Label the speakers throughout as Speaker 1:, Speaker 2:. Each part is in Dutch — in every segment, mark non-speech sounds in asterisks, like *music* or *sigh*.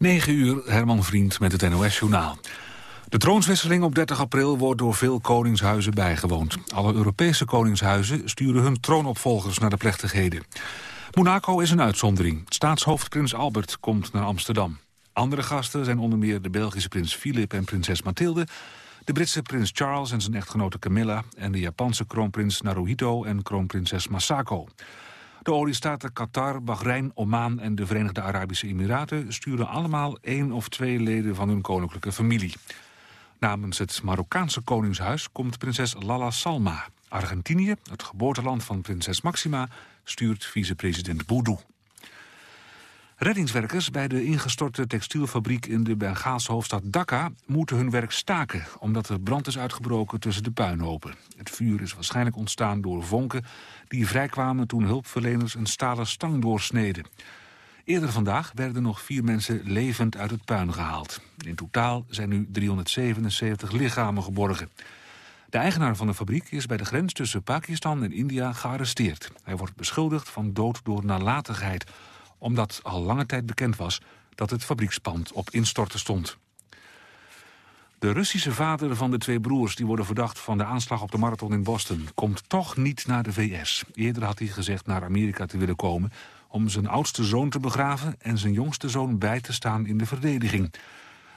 Speaker 1: 9 uur, Herman Vriend met het NOS-journaal. De troonswisseling op 30 april wordt door veel koningshuizen bijgewoond. Alle Europese koningshuizen sturen hun troonopvolgers naar de plechtigheden. Monaco is een uitzondering. Staatshoofd Prins Albert komt naar Amsterdam. Andere gasten zijn onder meer de Belgische prins Philip en prinses Mathilde... de Britse prins Charles en zijn echtgenote Camilla... en de Japanse kroonprins Naruhito en kroonprinses Masako. De oliestaten Qatar, Bahrein, Oman en de Verenigde Arabische Emiraten... sturen allemaal één of twee leden van hun koninklijke familie. Namens het Marokkaanse koningshuis komt prinses Lala Salma. Argentinië, het geboorteland van prinses Maxima, stuurt vicepresident Boudou. Reddingswerkers bij de ingestorte textielfabriek in de Bengaalse hoofdstad Dhaka moeten hun werk staken, omdat er brand is uitgebroken tussen de puinhopen. Het vuur is waarschijnlijk ontstaan door vonken die vrijkwamen toen hulpverleners een stalen stang doorsneden. Eerder vandaag werden nog vier mensen levend uit het puin gehaald. In totaal zijn nu 377 lichamen geborgen. De eigenaar van de fabriek is bij de grens tussen Pakistan en India gearresteerd. Hij wordt beschuldigd van dood door nalatigheid omdat al lange tijd bekend was dat het fabriekspand op instorten stond. De Russische vader van de twee broers die worden verdacht van de aanslag op de marathon in Boston komt toch niet naar de VS. Eerder had hij gezegd naar Amerika te willen komen om zijn oudste zoon te begraven en zijn jongste zoon bij te staan in de verdediging.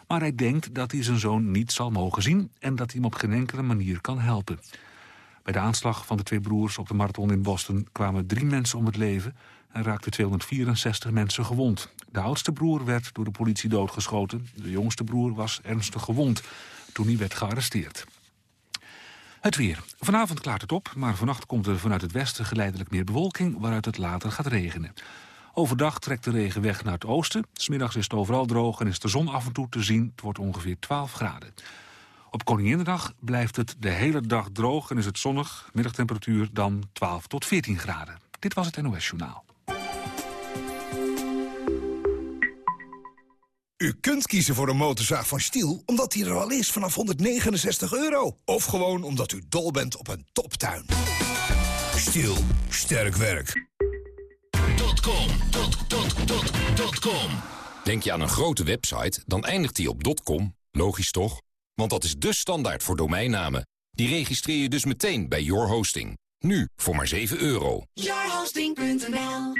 Speaker 1: Maar hij denkt dat hij zijn zoon niet zal mogen zien en dat hij hem op geen enkele manier kan helpen. Bij de aanslag van de twee broers op de marathon in Boston kwamen drie mensen om het leven en raakten 264 mensen gewond. De oudste broer werd door de politie doodgeschoten. De jongste broer was ernstig gewond toen hij werd gearresteerd. Het weer. Vanavond klaart het op, maar vannacht komt er vanuit het westen geleidelijk meer bewolking, waaruit het later gaat regenen. Overdag trekt de regen weg naar het oosten. Smiddags is het overal droog en is de zon af en toe te zien. Het wordt ongeveer 12 graden. Op Koninginnedag blijft het de hele dag droog en is het zonnig. Middagtemperatuur dan 12 tot 14 graden. Dit was het NOS Journaal.
Speaker 2: U kunt kiezen voor een motorzaag van Stiel omdat die er al is vanaf 169 euro. Of gewoon omdat u dol bent op een toptuin. Stiel, sterk werk.
Speaker 3: .com, dot, dot, dot, dot .com. Denk je aan een grote website, dan eindigt die op .com. Logisch toch? Want dat is de standaard voor domeinnamen. Die registreer je dus meteen bij Your Hosting. Nu voor maar 7 euro.
Speaker 4: Yourhosting.nl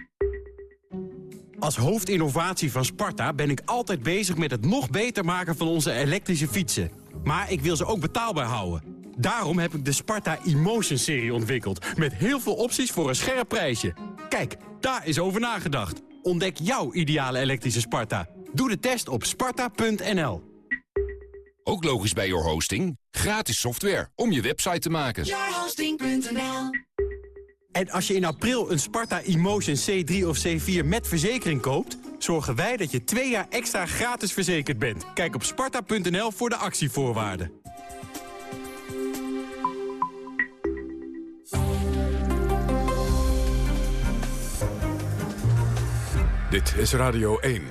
Speaker 4: Als hoofdinnovatie van Sparta ben ik altijd bezig met het nog beter maken van onze elektrische fietsen. Maar ik wil ze ook betaalbaar houden. Daarom heb ik de Sparta Emotion-serie ontwikkeld. Met heel veel opties voor een scherp prijsje. Kijk, daar is over nagedacht. Ontdek jouw ideale elektrische Sparta. Doe de test op sparta.nl.
Speaker 3: Ook logisch bij Your Hosting. Gratis software om je website te maken.
Speaker 4: Yourhosting.nl En als je in april een Sparta Emotion C3 of C4 met verzekering koopt... zorgen wij dat je twee jaar extra gratis verzekerd bent. Kijk op sparta.nl voor de actievoorwaarden.
Speaker 5: Dit is Radio 1.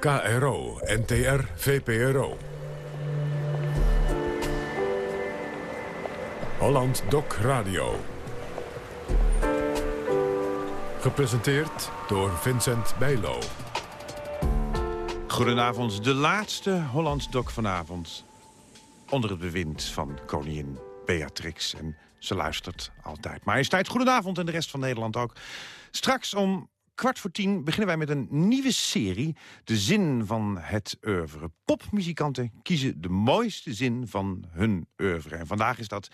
Speaker 5: KRO, NTR, VPRO. Holland Doc Radio. Gepresenteerd door Vincent Bijlo.
Speaker 6: Goedenavond, de laatste Holland Doc vanavond. Onder het bewind van koningin Beatrix. En ze luistert altijd. Majesteit, goedenavond en de rest van Nederland ook. Straks om kwart voor tien beginnen wij met een nieuwe serie. De zin van het oeuvre. Popmuzikanten kiezen de mooiste zin van hun oeuvre. En vandaag is dat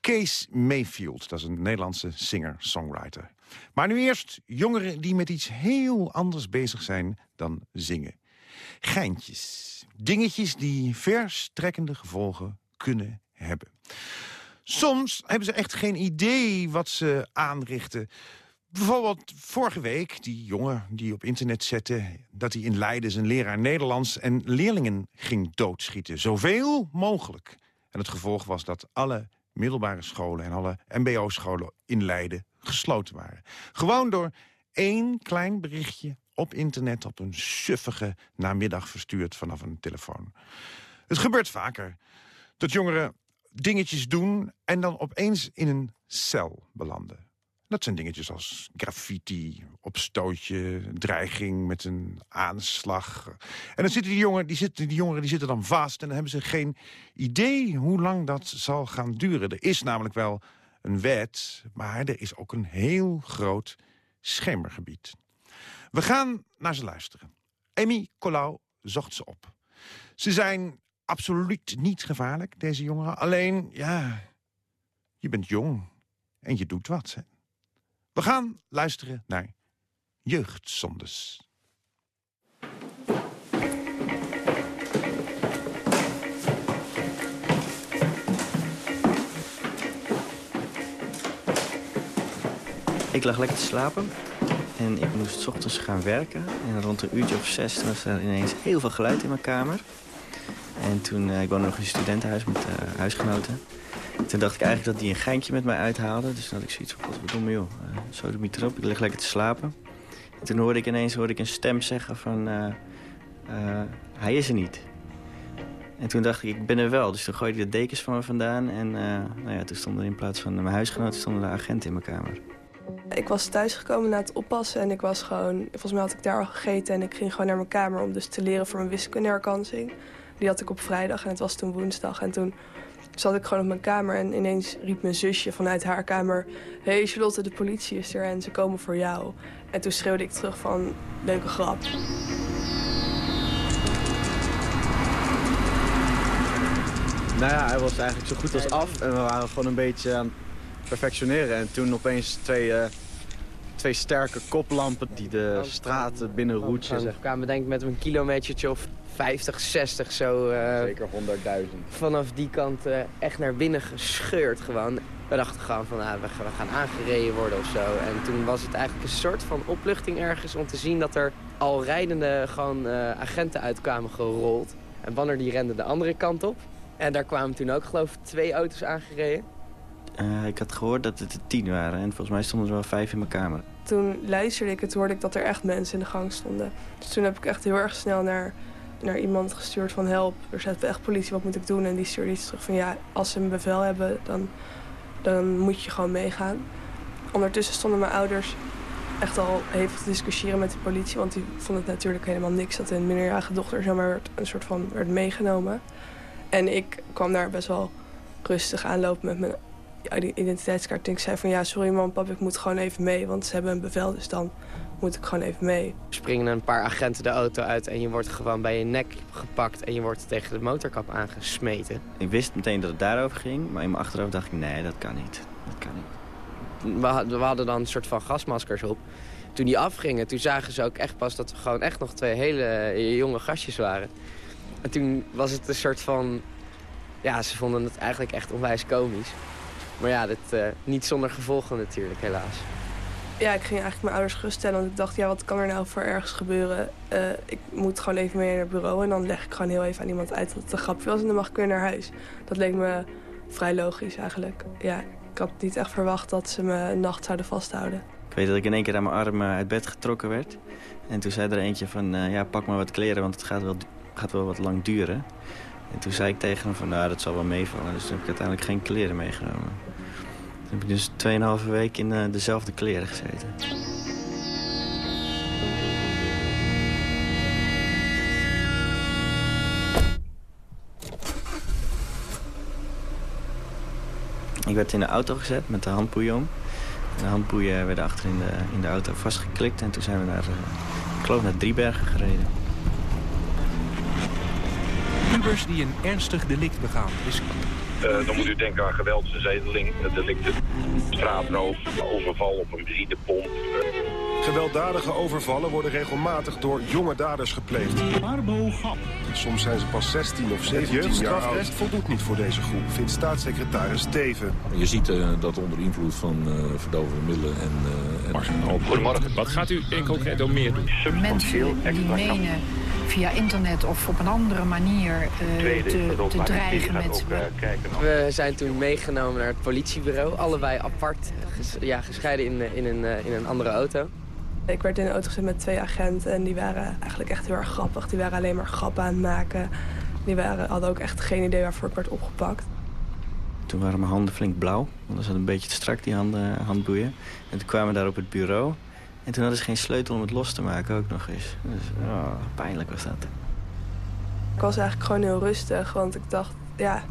Speaker 6: Kees Mayfield. Dat is een Nederlandse singer-songwriter. Maar nu eerst jongeren die met iets heel anders bezig zijn dan zingen. Geintjes. Dingetjes die verstrekkende gevolgen kunnen hebben. Soms hebben ze echt geen idee wat ze aanrichten. Bijvoorbeeld vorige week, die jongen die op internet zette... dat hij in Leiden zijn leraar Nederlands en leerlingen ging doodschieten. Zoveel mogelijk. En het gevolg was dat alle middelbare scholen en alle mbo-scholen in Leiden gesloten waren. Gewoon door één klein berichtje op internet op een suffige namiddag verstuurd vanaf een telefoon. Het gebeurt vaker dat jongeren dingetjes doen en dan opeens in een cel belanden. Dat zijn dingetjes als graffiti, opstootje, dreiging met een aanslag. En dan zitten die, jongeren, die, zitten, die jongeren die zitten dan vast... en dan hebben ze geen idee hoe lang dat zal gaan duren. Er is namelijk wel een wet, maar er is ook een heel groot schemergebied. We gaan naar ze luisteren. Emmy Colau zocht ze op. Ze zijn absoluut niet gevaarlijk, deze jongeren. Alleen, ja, je bent jong en je doet wat. Hè? We gaan luisteren naar Jeugdzondes.
Speaker 7: Ik lag lekker te slapen en ik moest s ochtends gaan werken. En rond een uurtje of zes was er ineens heel veel geluid in mijn kamer. En toen, uh, ik woonde nog in een studentenhuis met uh, huisgenoten. Toen dacht ik eigenlijk dat die een geintje met mij uithaalde. Dus had ik zoiets van, wat bedoel me joh, uh, zo doe ik erop. Ik lig lekker te slapen. En toen hoorde ik ineens hoorde ik een stem zeggen van, hij is er niet. En toen dacht ik, ik ben er wel. Dus toen gooide ik de dekens van me vandaan. En nou ja, toen stonden er in plaats van mijn huisgenoten stonden de agenten in mijn kamer.
Speaker 8: Ik was thuisgekomen na het oppassen en ik was gewoon... Volgens mij had ik daar al gegeten en ik ging gewoon naar mijn kamer... om dus te leren voor mijn wiskundeherkansing. Die had ik op vrijdag en het was toen woensdag. En toen zat ik gewoon op mijn kamer en ineens riep mijn zusje vanuit haar kamer... Hé hey Charlotte, de politie is er en ze komen voor jou. En toen schreeuwde ik terug van, leuke grap.
Speaker 9: Nou ja, hij was eigenlijk zo goed als af en we waren gewoon een beetje aan perfectioneren. En toen opeens twee, uh, twee sterke koplampen die de straten binnenroetsen.
Speaker 10: We kwamen denk ik met een kilometertje of 50, 60 zo. Uh,
Speaker 9: Zeker 100.000.
Speaker 10: Vanaf die kant uh, echt naar binnen gescheurd gewoon. We dachten gewoon van, ah, we, we gaan aangereden worden of zo. En toen was het eigenlijk een soort van opluchting ergens om te zien dat er al rijdende gewoon agenten uitkwamen gerold. En Banner die rende de andere kant op. En daar kwamen toen ook geloof ik twee auto's aangereden.
Speaker 7: Uh, ik had gehoord dat het er tien waren en volgens mij stonden er wel vijf in mijn kamer.
Speaker 8: Toen luisterde ik het, hoorde ik dat er echt mensen in de gang stonden. Dus toen heb ik echt heel erg snel naar, naar iemand gestuurd van help. Er staat echt politie, wat moet ik doen? En die stuurde iets terug van ja, als ze een bevel hebben, dan, dan moet je gewoon meegaan. Ondertussen stonden mijn ouders echt al even te discussiëren met de politie. Want die vonden het natuurlijk helemaal niks dat een minderjarige dochter zomaar werd, een soort van werd meegenomen. En ik kwam daar best wel rustig aanlopen met mijn identiteitskaart. En ik zei van ja, sorry man, pap, ik moet gewoon even mee. Want ze hebben een bevel, dus dan moet ik gewoon even mee.
Speaker 10: Er springen een paar agenten de auto uit en je wordt gewoon bij je nek gepakt... en je wordt tegen de motorkap aangesmeten.
Speaker 7: Ik wist meteen dat het daarover ging, maar in mijn achterhoofd dacht ik... nee, dat kan niet. Dat kan niet.
Speaker 10: We, we hadden dan een soort van gasmaskers op. Toen die afgingen, toen zagen ze ook echt pas dat we gewoon echt nog twee hele jonge gastjes waren. En toen was het een soort van... Ja, ze vonden het eigenlijk echt onwijs komisch. Maar ja, dit, uh, niet zonder gevolgen natuurlijk, helaas.
Speaker 8: Ja, ik ging eigenlijk mijn ouders geruststellen. Want ik dacht, ja, wat kan er nou voor ergens gebeuren? Uh, ik moet gewoon even mee naar het bureau. En dan leg ik gewoon heel even aan iemand uit dat het een grapje was. En dan mag ik weer naar huis. Dat leek me vrij logisch eigenlijk. Ja, ik had niet echt verwacht dat ze me een nacht zouden vasthouden.
Speaker 7: Ik weet dat ik in één keer aan mijn arm uit bed getrokken werd. En toen zei er eentje van, uh, ja, pak maar wat kleren, want het gaat wel, gaat wel wat lang duren. En toen zei ik tegen hem van, nou, dat zal wel meevallen. Dus toen heb ik uiteindelijk geen kleren meegenomen. Heb ik dus 2,5 week in uh, dezelfde kleren gezeten. Ik werd in de auto gezet met de handboeien om. De handboeien werden achter in de, in de auto vastgeklikt. En toen zijn we naar, uh, ik geloof naar Driebergen gereden.
Speaker 1: Pubers die een ernstig delict begaan. Is...
Speaker 11: Uh, dan moet u denken aan geweldsverzedeling, delicten, straatroof, overval op een vriendenpomp.
Speaker 12: Gewelddadige overvallen worden regelmatig door jonge daders gepleegd.
Speaker 13: Arbogap.
Speaker 12: Soms zijn ze pas 16 of 17 jaar oud. voldoet niet voor deze groep, vindt staatssecretaris Teven.
Speaker 14: Je ziet uh, dat onder invloed van uh, verdovende middelen en, uh, en
Speaker 15: Goedemorgen. Wat gaat u in concreet om meer doen?
Speaker 16: Mensen die menen via internet of op een andere manier uh, te, te dreigen met...
Speaker 10: We zijn toen meegenomen naar het politiebureau. Allebei apart, ges, ja, gescheiden in, in, een, in een andere auto.
Speaker 8: Ik werd in de auto gezet met twee agenten en die waren eigenlijk echt heel erg grappig. Die waren alleen maar grappen aan het maken. Die waren, hadden ook echt geen idee waarvoor ik werd opgepakt.
Speaker 7: Toen waren mijn handen flink blauw. Want dat zat een beetje te strak, die handen, handboeien. En toen kwamen we daar op het bureau. En toen hadden ze geen sleutel om het los te maken ook nog eens. Dus oh, pijnlijk was dat.
Speaker 8: Ik was eigenlijk gewoon heel rustig, want ik dacht, ja...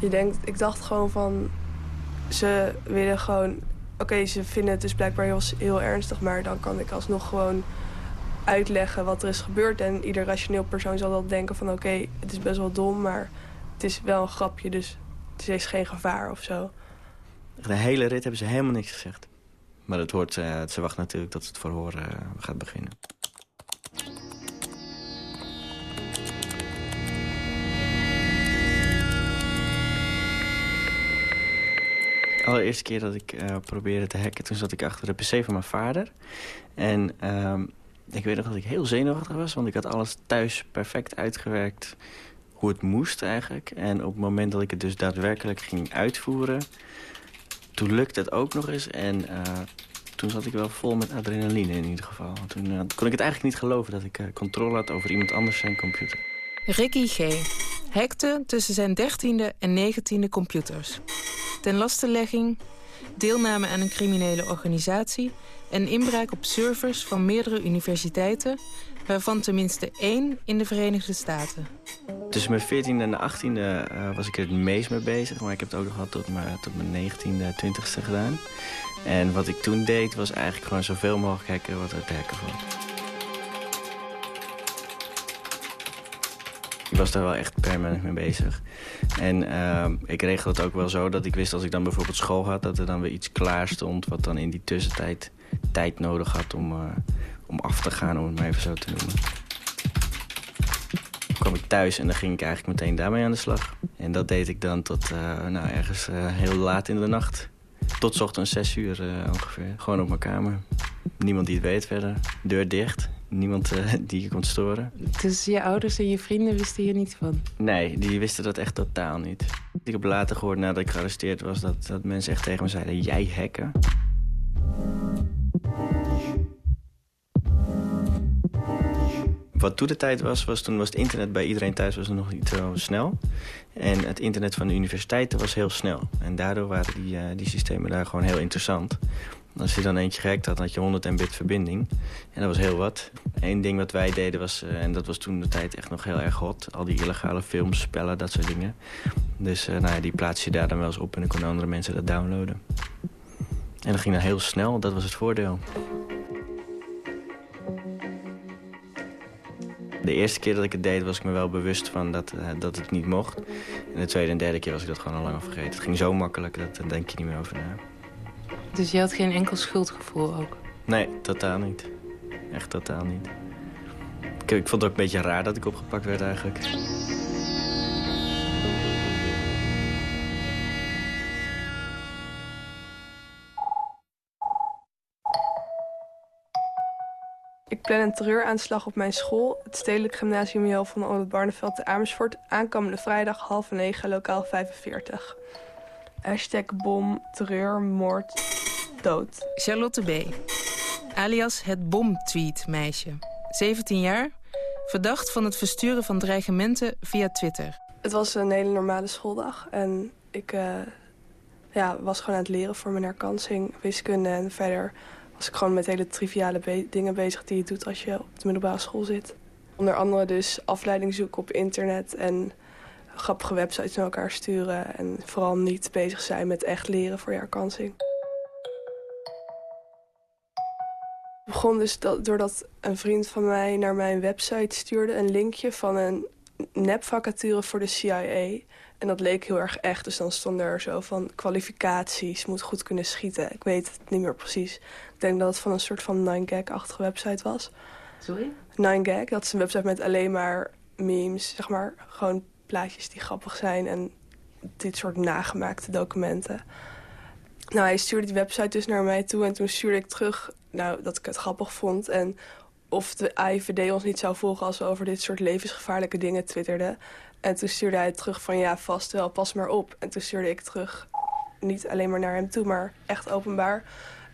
Speaker 8: Je denkt, ik dacht gewoon van... Ze willen gewoon... Oké, ze vinden het dus blijkbaar heel, heel ernstig... maar dan kan ik alsnog gewoon uitleggen wat er is gebeurd. En ieder rationeel persoon zal dan denken van... oké, het is best wel dom, maar het is wel een grapje... dus het is geen gevaar of zo.
Speaker 7: De hele rit hebben ze helemaal niks gezegd. Maar het hoort, uh, ze wacht natuurlijk dat het verhoor uh, gaat beginnen. De allereerste keer dat ik uh, probeerde te hacken... toen zat ik achter de pc van mijn vader. En uh, ik weet nog dat ik heel zenuwachtig was... want ik had alles thuis perfect uitgewerkt hoe het moest eigenlijk. En op het moment dat ik het dus daadwerkelijk ging uitvoeren... toen lukte het ook nog eens. En uh, toen zat ik wel vol met adrenaline in ieder geval. Toen uh, kon ik het eigenlijk niet geloven dat ik uh, controle had over iemand anders zijn computer.
Speaker 13: Ricky G. hackte tussen zijn 13e en 19e computers. Ten lastenlegging, deelname aan een criminele organisatie... en inbraak op servers van meerdere universiteiten... waarvan tenminste één in de Verenigde Staten.
Speaker 7: Tussen mijn 14e en de 18e uh, was ik er het meest mee bezig. Maar ik heb het ook nog gehad tot mijn, tot mijn 19e, 20e gedaan. En wat ik toen deed was eigenlijk gewoon zoveel mogelijk hacken wat er te hacken valt. Ik was daar wel echt permanent mee bezig. En uh, ik regelde het ook wel zo dat ik wist als ik dan bijvoorbeeld school had... dat er dan weer iets klaar stond wat dan in die tussentijd tijd nodig had om, uh, om af te gaan, om het maar even zo te noemen. Kwam ik thuis en dan ging ik eigenlijk meteen daarmee aan de slag. En dat deed ik dan tot uh, nou, ergens heel laat in de nacht. Tot ochtends zes uur ongeveer. Gewoon op mijn kamer. Niemand die het weet verder. Deur dicht. Niemand *laughs* die je kon storen.
Speaker 13: Dus je ouders en je vrienden wisten hier niet van?
Speaker 7: Nee, die wisten dat echt totaal niet. Ik heb later gehoord nadat ik gearresteerd was... dat, dat mensen echt tegen me zeiden, jij hacken? Wat toen de tijd was, was toen was het internet bij iedereen thuis was nog niet zo snel. En het internet van de universiteiten was heel snel. En daardoor waren die, uh, die systemen daar gewoon heel interessant. Als je dan eentje gehackt had, had je 100 mbit verbinding. En dat was heel wat. Eén ding wat wij deden was, uh, en dat was toen de tijd echt nog heel erg hot... al die illegale films, spellen, dat soort dingen. Dus uh, nou ja, die plaats je daar dan wel eens op en dan konden andere mensen dat downloaden. En dat ging dan heel snel, dat was het voordeel. De eerste keer dat ik het deed was ik me wel bewust van dat, uh, dat het niet mocht. En de tweede en derde keer was ik dat gewoon al lang al vergeten. Het ging zo makkelijk, dat, daar denk je niet meer over na.
Speaker 13: Dus je had geen enkel schuldgevoel ook?
Speaker 7: Nee, totaal niet. Echt totaal niet. Ik, ik vond het ook een beetje raar dat ik opgepakt werd eigenlijk.
Speaker 8: Ik plan een terreuraanslag op mijn school, het Stedelijk Gymnasium Jo van Olde Barneveld te Amersfoort, aankomende vrijdag half negen, lokaal 45. Hashtag bom, terreur, moord, dood.
Speaker 13: Charlotte B. Alias het bom-tweet-meisje. 17 jaar, verdacht van het versturen van dreigementen via Twitter.
Speaker 8: Het was een hele normale schooldag en ik uh, ja, was gewoon aan het leren voor mijn herkansing, wiskunde en verder was ik gewoon met hele triviale dingen bezig die je doet als je op de middelbare school zit. Onder andere dus afleiding zoeken op internet en grappige websites naar elkaar sturen. En vooral niet bezig zijn met echt leren voor je herkansing. Het begon dus dat, doordat een vriend van mij naar mijn website stuurde... een linkje van een nepvacature voor de CIA... En dat leek heel erg echt. Dus dan stond er zo van kwalificaties, moet goed kunnen schieten. Ik weet het niet meer precies. Ik denk dat het van een soort van 9gag-achtige website was.
Speaker 13: Sorry?
Speaker 8: 9gag, dat is een website met alleen maar memes, zeg maar. Gewoon plaatjes die grappig zijn en dit soort nagemaakte documenten. Nou, hij stuurde die website dus naar mij toe en toen stuurde ik terug nou, dat ik het grappig vond. En of de AIVD ons niet zou volgen als we over dit soort levensgevaarlijke dingen twitterden. En toen stuurde hij terug van ja, vast wel, pas maar op. En toen stuurde ik terug, niet alleen maar naar hem toe, maar echt openbaar.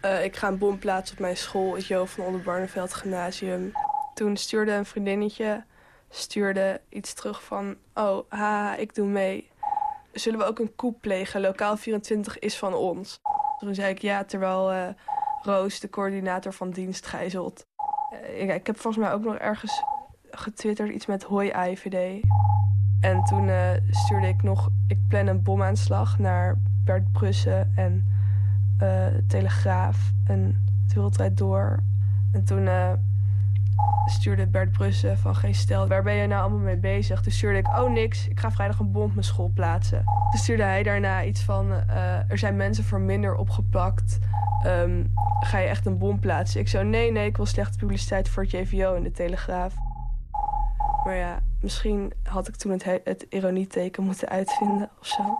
Speaker 8: Uh, ik ga een bom plaatsen op mijn school, het Jo van Onderbarneveld Gymnasium. Toen stuurde een vriendinnetje stuurde iets terug van... oh, haha, ik doe mee. zullen we ook een coup plegen? Lokaal 24 is van ons. Toen zei ik ja, terwijl uh, Roos, de coördinator van dienst, gijzelt. Uh, ik, ik, heb volgens mij ook nog ergens getwitterd iets met hoi IVD. En toen uh, stuurde ik nog, ik plan een bomaanslag naar Bert Brussen en Telegraaf en de Wereldrijd Door. En toen stuurde Bert Brussen van geen stel, waar ben je nou allemaal mee bezig? Toen stuurde ik, oh niks, ik ga vrijdag een bom op mijn school plaatsen. Toen stuurde hij daarna iets van, er zijn mensen voor minder opgepakt. Um, ga je echt een bom plaatsen? Ik zo, nee, nee, ik wil slechte publiciteit voor het JVO in de Telegraaf. Maar ja, misschien had ik toen het, het ironieteken moeten uitvinden of zo.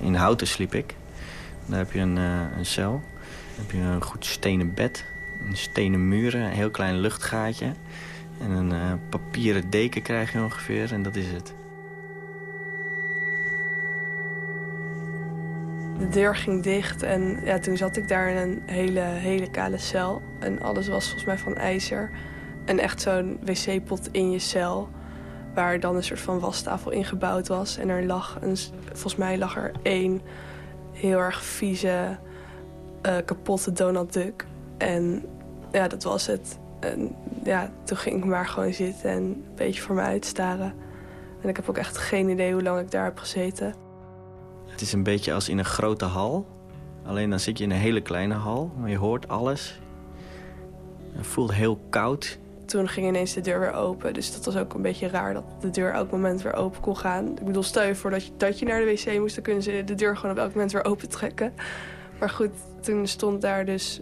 Speaker 7: In Houten sliep ik. Daar heb je een, uh, een cel. Dan heb je een goed stenen bed. Een stenen muren, een heel klein luchtgaatje. En een uh, papieren deken krijg je ongeveer. En dat is het.
Speaker 8: De deur ging dicht en ja, toen zat ik daar in een hele, hele kale cel. En alles was volgens mij van ijzer. En echt zo'n wc-pot in je cel waar dan een soort van wastafel ingebouwd was. En er lag, een, volgens mij lag er één heel erg vieze, uh, kapotte Donald. En ja, dat was het. En ja, toen ging ik maar gewoon zitten en een beetje voor me uitstaren. En ik heb ook echt geen idee hoe lang ik daar heb gezeten.
Speaker 7: Het is een beetje als in een grote hal. Alleen dan zit je in een hele kleine hal, maar je hoort alles. Het voelt heel koud
Speaker 8: toen ging ineens de deur weer open. Dus dat was ook een beetje raar dat de deur elk moment weer open kon gaan. Ik bedoel, stel je voor dat je, dat je naar de wc moest... dan kunnen ze de deur gewoon op elk moment weer open trekken. Maar goed, toen stond daar dus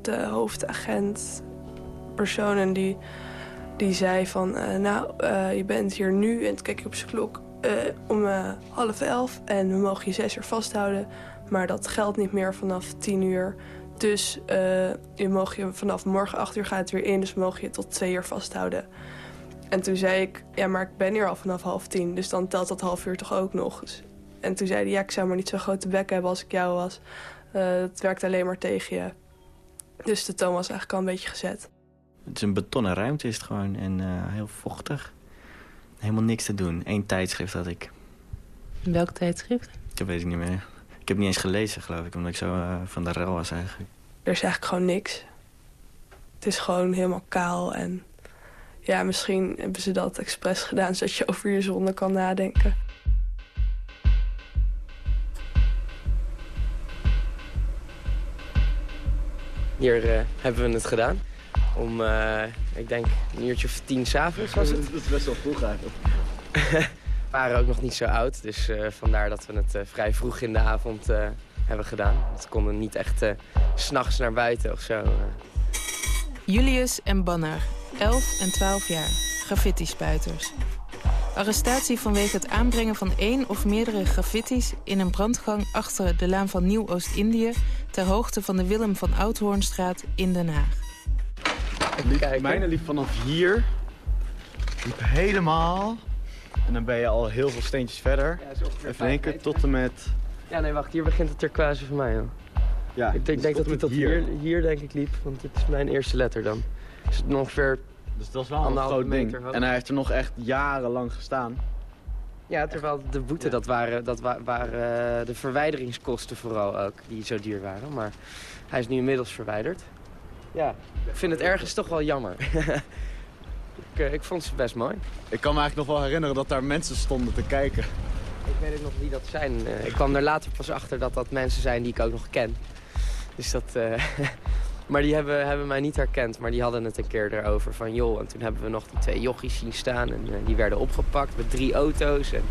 Speaker 8: de hoofdagent, persoon... en die, die zei van, uh, nou, uh, je bent hier nu... en keek je op zijn klok uh, om half elf... en we mogen je zes uur vasthouden... maar dat geldt niet meer vanaf tien uur... Dus je mag je vanaf morgen 8 uur gaat het weer in, dus mogen je tot twee uur vasthouden. En toen zei ik, ja, maar ik ben hier al vanaf half tien, dus dan telt dat half uur toch ook nog. En toen zei hij, ja, ik zou maar niet zo'n grote bek hebben als ik jou was. Uh, het werkt alleen maar tegen je. Dus de toon was eigenlijk al een beetje gezet.
Speaker 7: Het is een betonnen ruimte is het gewoon en uh, heel vochtig. Helemaal niks te doen. Eén tijdschrift had ik.
Speaker 13: Welk tijdschrift?
Speaker 7: Dat weet ik niet meer. Ik heb niet eens gelezen, geloof ik, omdat ik zo uh, van de rel was eigenlijk.
Speaker 8: Er is eigenlijk gewoon niks. Het is gewoon helemaal kaal en... Ja, misschien hebben ze dat expres gedaan... zodat je over je zonde kan nadenken.
Speaker 10: Hier uh, hebben we het gedaan. Om, uh, ik denk, een uurtje of tien s'avonds was het.
Speaker 9: Dat is best wel vroeg eigenlijk. *laughs*
Speaker 10: We waren ook nog niet zo oud, dus uh, vandaar dat we het uh, vrij vroeg in de avond uh, hebben gedaan. We konden niet echt s s'nachts naar buiten of zo.
Speaker 13: Julius en Banner, 11 en 12 jaar, graffiti-spuiters. Arrestatie vanwege het aanbrengen van één of meerdere graffitis... in een brandgang achter de laan van Nieuw-Oost-Indië... ter hoogte van de Willem van Oudhoornstraat in Den Haag.
Speaker 9: Liep, mijne liep vanaf hier, liep helemaal en dan ben je al heel veel steentjes verder. Ja, Even denken, tot en met...
Speaker 10: Ja, nee, wacht. Hier begint het turquoise voor mij, joh. Ja, ik denk, dus denk dat hij tot hier. hier, denk ik, liep. Want dit is mijn eerste letter dan. Is het ongeveer
Speaker 9: Dus dat is wel een groot ding. En hij heeft er nog echt jarenlang gestaan.
Speaker 10: Ja, terwijl de boete, dat waren, dat waren uh, de verwijderingskosten vooral ook, die zo duur waren. Maar hij is nu inmiddels verwijderd. Ja, ik vind het ergens toch wel jammer. *laughs* ik, uh, ik vond ze best mooi.
Speaker 9: Ik kan me eigenlijk nog wel herinneren dat daar mensen stonden te kijken.
Speaker 10: Ik weet ook nog wie dat zijn. Uh, ik kwam er later pas achter dat dat mensen zijn die ik ook nog ken. Dus dat... Uh, *laughs* maar die hebben, hebben mij niet herkend. Maar die hadden het een keer erover van joh. En toen hebben we nog die twee jochies zien staan. En uh, die werden opgepakt met drie auto's. En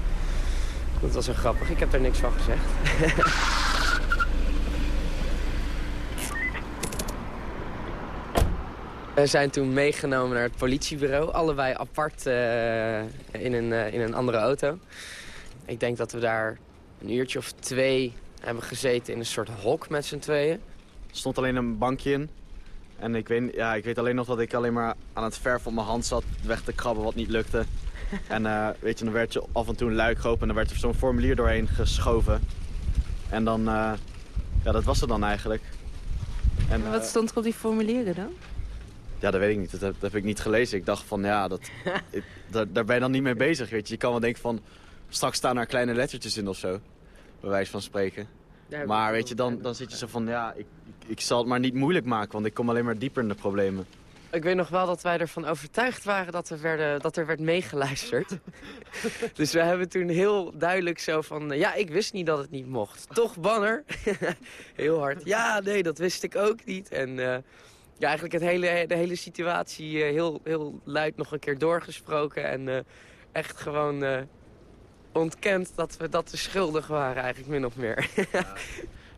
Speaker 10: dat was zo grappig. Ik heb er niks van gezegd. *laughs* We zijn toen meegenomen naar het politiebureau. Allebei apart uh, in, een, uh, in een andere auto. Ik denk dat we daar een uurtje of twee hebben gezeten in een soort hok met z'n tweeën.
Speaker 9: Er stond alleen een bankje in. En ik weet, ja, ik weet alleen nog dat ik alleen maar aan het verf op mijn hand zat weg te krabben wat niet lukte. *laughs* En uh, weet je, dan werd je af en toe een luik geopend en dan werd er zo'n formulier doorheen geschoven. En dan, uh, ja, dat was het dan eigenlijk.
Speaker 13: En, wat stond er op die formulieren dan?
Speaker 9: Ja, dat weet ik niet. Dat heb, dat heb ik niet gelezen. Ik dacht van, ja, dat, *laughs* ik, daar, daar ben je dan niet mee bezig, weet je. Je kan wel denken van, straks staan er kleine lettertjes in of zo. Bij wijze van spreken. Maar weet je, dan, dan zit je zo van, ja, ik, ik, zal het maar niet moeilijk maken, want ik kom alleen maar dieper in de problemen.
Speaker 10: Ik weet nog wel dat wij ervan overtuigd waren dat er, werden, dat er werd meegeluisterd. *laughs* dus we hebben toen heel duidelijk zo van... Ja, ik wist niet dat het niet mocht. Toch banner. *laughs* heel hard. Ja, nee, dat wist ik ook niet. En uh, ja, eigenlijk het hele, de hele situatie uh, heel, heel luid nog een keer doorgesproken. En uh, echt gewoon ontkend dat we, dat we schuldig waren eigenlijk min of meer.
Speaker 9: ja. *laughs*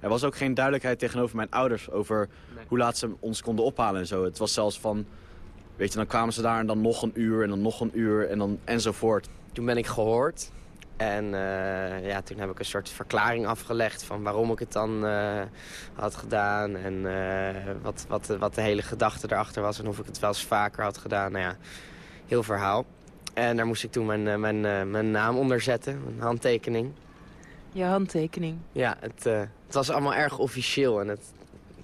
Speaker 9: Er was ook geen duidelijkheid tegenover mijn ouders over hoe laat ze ons konden ophalen en zo. Het was zelfs van, weet je, dan kwamen ze daar en dan nog een uur en dan nog een uur en dan enzovoort.
Speaker 10: Toen ben ik gehoord en uh, ja, toen heb ik een soort verklaring afgelegd van waarom ik het dan uh, had gedaan. En uh, wat, wat, wat de hele gedachte erachter was en of ik het wel eens vaker had gedaan. Nou ja, heel verhaal. En daar moest ik toen mijn, mijn, mijn naam onder zetten, een handtekening.
Speaker 13: Je handtekening?
Speaker 10: Ja, het, het was allemaal erg officieel en het,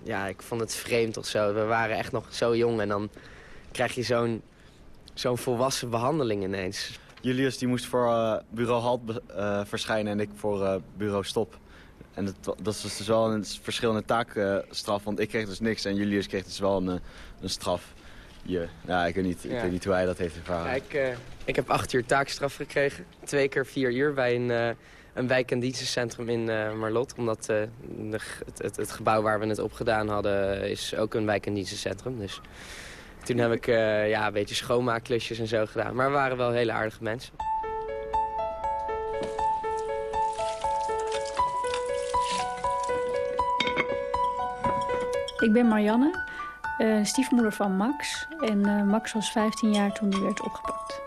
Speaker 10: ja, ik vond het vreemd of zo. We waren echt nog zo jong en dan krijg je zo'n zo'n volwassen behandeling ineens.
Speaker 9: Julius die moest voor uh, bureau Halt uh, verschijnen en ik voor uh, bureau Stop. En dat, dat was dus wel een verschillende taakstraf, want ik kreeg dus niks en Julius kreeg dus wel een, een straf. Je, ja, ik weet, niet, ik weet niet hoe hij dat heeft ervaren.
Speaker 10: Ja, ik, ik heb acht uur taakstraf gekregen. Twee keer vier uur bij een een wijk- en dienstencentrum in uh, Marlot. Omdat de, het, het, gebouw waar we het op gedaan hadden is ook een wijk- en dienstencentrum. Dus toen heb ik uh, ja, een beetje schoonmaakklusjes en zo gedaan. Maar we waren wel hele aardige mensen.
Speaker 17: Ik ben Marianne, stiefmoeder van Max. En Max was 15 jaar toen hij werd opgepakt.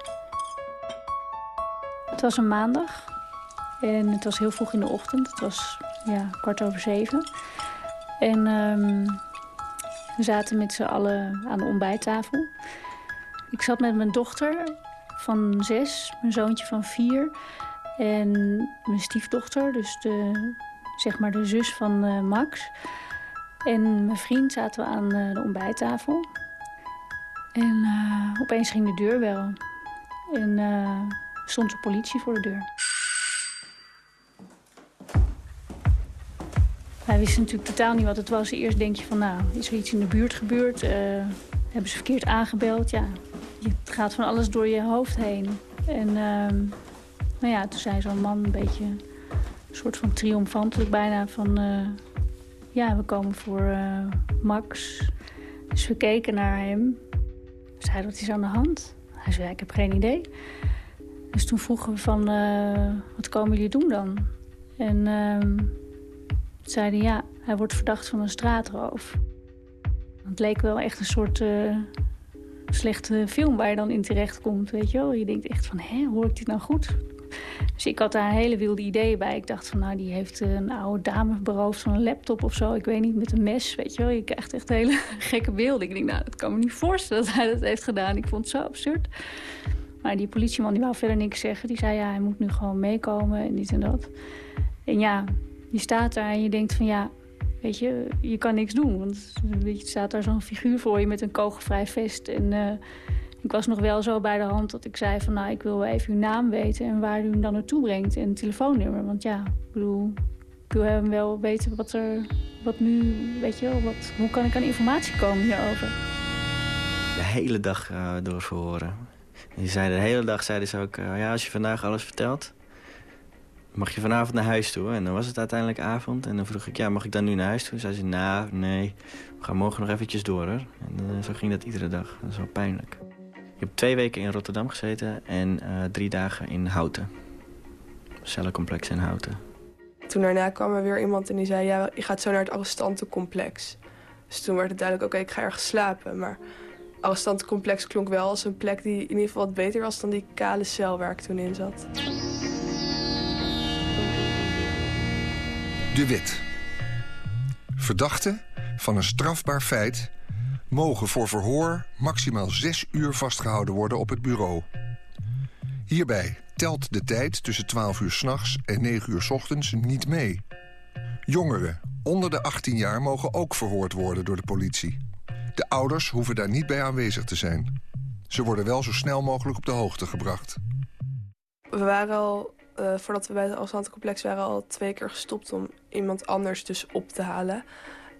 Speaker 17: Het was een maandag en het was heel vroeg in de ochtend. Het was ja, kwart over zeven. En um, we zaten met z'n allen aan de ontbijttafel. Ik zat met mijn dochter van zes, mijn zoontje van vier... en mijn stiefdochter, dus de, zeg maar de zus van uh, Max. En mijn vriend zaten we aan uh, de ontbijttafel. En uh, opeens ging de deur wel. En stond de politie voor de deur. Wij wisten natuurlijk totaal niet wat het was. Eerst denk je van, nou, is er iets in de buurt gebeurd? Uh, hebben ze verkeerd aangebeld? Ja, het gaat van alles door je hoofd heen. En uh, nou ja, toen zei zo'n man een beetje... een soort van triomfantelijk bijna van... Uh, ja, we komen voor uh, Max. Dus we keken naar hem. We zeiden, wat is aan de hand? Hij zei, ik heb geen idee. Dus toen vroegen we van, wat komen jullie doen dan? En ehm, zeiden ja, hij wordt verdacht van een straatroof. Het leek wel echt een soort uh, slechte film waar je dan in terecht komt, weet je wel. Je denkt echt van, hè, hoor ik dit nou goed? Dus ik had daar hele wilde idee bij. Ik dacht van, nou, die heeft een oude dame beroofd van een laptop of zo. Ik weet niet, met een mes, weet je wel. Je krijgt echt hele *laughs* gekke beelden. Ik denk, nou, dat kan me niet voorstellen dat hij dat heeft gedaan. Ik vond het zo absurd. Maar die politieman die wou verder niks zeggen. Die zei, ja, hij moet nu gewoon meekomen en dit en dat. En ja, je staat daar en je denkt van ja, weet je, je kan niks doen. Want je, staat daar zo'n figuur voor je met een kogelvrij vest. En uh, ik was nog wel zo bij de hand dat ik zei van nou, ik wil even uw naam weten en waar u hem dan naartoe brengt en telefoonnummer. Want ja, ik bedoel, ik wil hem wel weten wat er, wat nu, weet je wel, wat, hoe kan ik aan informatie komen hierover.
Speaker 7: De hele dag uh, door verhoren. Die zei, de hele dag zeiden ze ook, uh, ja, als je vandaag alles vertelt, mag je vanavond naar huis toe? En dan was het uiteindelijk avond. En dan vroeg ik, ja, mag ik dan nu naar huis toe? Zei ze, nou, nee, we gaan morgen nog eventjes door. En uh, zo ging dat iedere dag. Dat is wel pijnlijk. Ik heb twee weken in Rotterdam gezeten en uh, drie dagen in Houten. Cellencomplex in Houten.
Speaker 8: Toen daarna kwam er weer iemand en die zei, ja, je gaat zo naar het arrestantencomplex. Dus toen werd het duidelijk, oké, ik ga ergens slapen. Maar arrestantencomplex klonk wel als een plek die in ieder geval wat beter was dan die kale cel waar ik toen in zat.
Speaker 2: De Wit. Verdachte van een strafbaar feit
Speaker 18: mogen voor verhoor maximaal zes uur vastgehouden worden op het bureau. Hierbij telt de tijd tussen 12 uur s'nachts en 9 uur s ochtends niet mee. Jongeren onder de 18 jaar mogen ook verhoord worden door de politie. De ouders hoeven daar niet bij aanwezig te zijn. Ze worden wel zo snel mogelijk op de hoogte gebracht.
Speaker 8: We waren al, uh, voordat we bij het Alzantencomplex waren, al twee keer gestopt om iemand anders dus op te halen.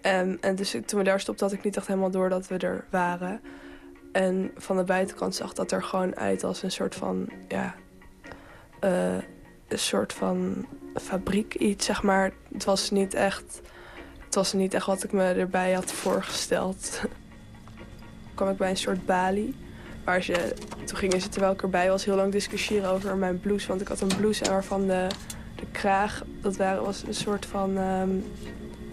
Speaker 8: Um, en dus toen we daar stopten had ik niet echt helemaal door dat we er waren. En van de buitenkant zag dat er gewoon uit als een soort van, ja, uh, een soort van fabriek iets, zeg maar. Het was niet echt, het was niet echt wat ik me erbij had voorgesteld. *laughs* kwam ik bij een soort balie. Waar ze, toen gingen ze, terwijl ik erbij was, heel lang discussiëren over mijn blouse. Want ik had een blouse waarvan de, de kraag, dat waren, was een soort van... Um,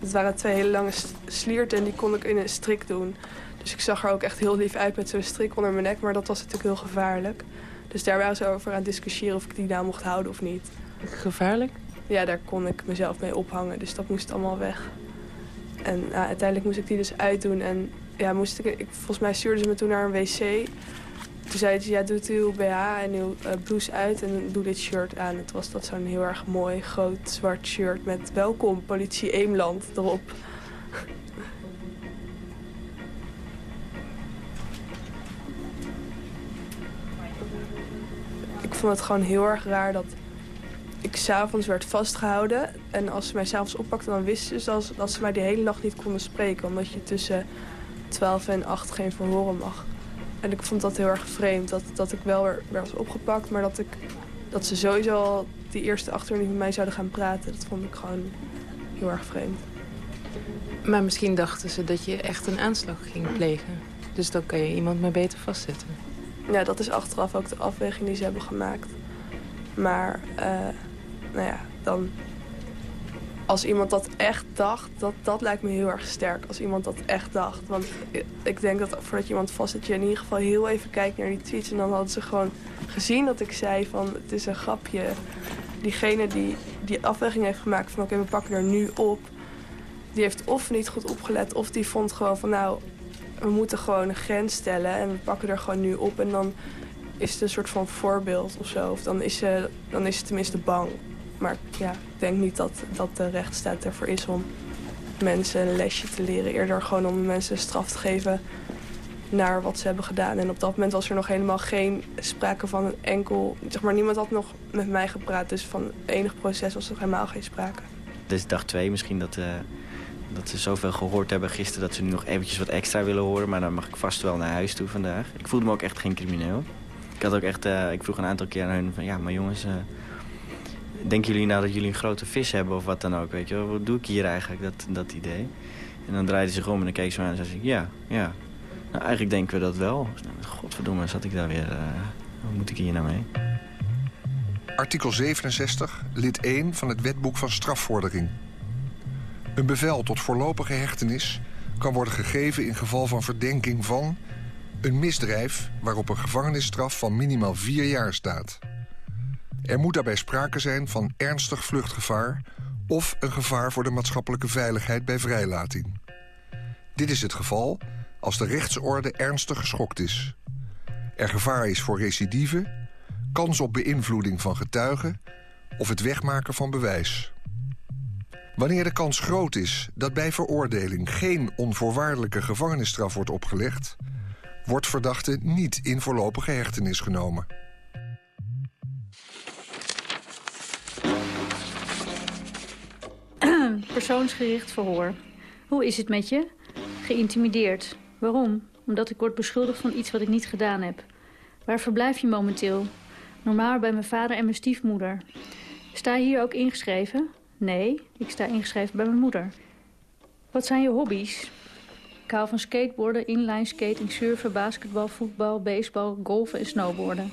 Speaker 8: dat waren twee hele lange slierten en die kon ik in een strik doen. Dus ik zag er ook echt heel lief uit met zo'n strik onder mijn nek. Maar dat was natuurlijk heel gevaarlijk. Dus daar waren ze over aan het discussiëren of ik die nou mocht houden of niet.
Speaker 13: Gevaarlijk?
Speaker 8: Ja, daar kon ik mezelf mee ophangen. Dus dat moest allemaal weg. En nou, uiteindelijk moest ik die dus uitdoen. En ja, moest ik, ik, volgens mij stuurden ze me toen naar een wc. Toen zeiden ze, ja, doe uw BH en uw uh, blouse uit en doe dit shirt aan. Het was dat zo'n heel erg mooi, groot, zwart shirt met welkom, politie Eemland erop. *laughs* ik vond het gewoon heel erg raar dat ik s'avonds werd vastgehouden. En als ze mij s'avonds oppakten, dan wisten ze dat, ze mij die hele nacht niet konden spreken. Omdat je tussen 12 en 8 geen verhoren mag. En ik vond dat heel erg vreemd. Dat, dat ik wel weer, was opgepakt, maar dat, ik, dat ze sowieso al die eerste acht uur niet met mij zouden gaan praten. Dat vond ik gewoon heel erg vreemd.
Speaker 13: Maar misschien dachten ze dat je echt een aanslag ging plegen. Dus dan kan je iemand maar beter vastzetten.
Speaker 8: Ja, dat is achteraf ook de afweging die ze hebben gemaakt. Maar, uh, nou ja, dan als iemand dat echt dacht, dat, dat lijkt me heel erg sterk. Als iemand dat echt dacht. Want ik denk dat voordat je iemand vastzet, je in ieder geval heel even kijkt naar die tweets. En dan hadden ze gewoon gezien dat ik zei van het is een grapje. Diegene die die afweging heeft gemaakt van oké, we pakken er nu op. Die heeft of niet goed opgelet of die vond gewoon van nou, we moeten gewoon een grens stellen. En we pakken er gewoon nu op. En dan is het een soort van voorbeeld of zo. Of dan is ze, dan is ze tenminste bang. Maar ja, ik denk niet dat, dat de rechtsstaat ervoor is om mensen een lesje te leren. Eerder gewoon om mensen straf te geven naar wat ze hebben gedaan. En op dat moment was er nog helemaal geen sprake van een enkel... Zeg maar, niemand had nog met mij gepraat. Dus van enig proces was er helemaal geen sprake.
Speaker 7: Dit is dag twee misschien dat, uh, dat ze zoveel gehoord hebben gisteren... dat ze nu nog eventjes wat extra willen horen. Maar dan mag ik vast wel naar huis toe vandaag. Ik voelde me ook echt geen crimineel. Ik, had ook echt, uh, ik vroeg een aantal keer aan hun van... ja, maar jongens... Uh, denken jullie nou dat jullie een grote vis hebben of wat dan ook? Weet je? Wat doe ik hier eigenlijk, dat, dat idee? En dan draaide ze zich om en dan keek ze me aan en zei ze, ja, ja. Nou, eigenlijk denken we dat wel. Godverdomme, zat ik daar weer... Uh, wat moet ik hier nou mee?
Speaker 18: Artikel 67, lid 1 van het wetboek van strafvordering. Een bevel tot voorlopige hechtenis kan worden gegeven in geval van verdenking van... een misdrijf waarop een gevangenisstraf van minimaal vier jaar staat. Er moet daarbij sprake zijn van ernstig vluchtgevaar... of een gevaar voor de maatschappelijke veiligheid bij vrijlating. Dit is het geval als de rechtsorde ernstig geschokt is. Er gevaar is voor recidive, kans op beïnvloeding van getuigen... of het wegmaken van bewijs. Wanneer de kans groot is dat bij veroordeling... geen onvoorwaardelijke gevangenisstraf wordt opgelegd... wordt verdachte niet in voorlopige hechtenis genomen.
Speaker 17: Persoonsgericht verhoor. Hoe is het met je? Geïntimideerd. Waarom? Omdat ik word beschuldigd van iets wat ik niet gedaan heb. Waar verblijf je momenteel? Normaal bij mijn vader en mijn stiefmoeder. Sta je hier ook ingeschreven? Nee, ik sta ingeschreven bij mijn moeder. Wat zijn je hobby's? Ik hou van skateboarden, inline skating, surfen, basketbal, voetbal, baseball, golfen en snowboarden.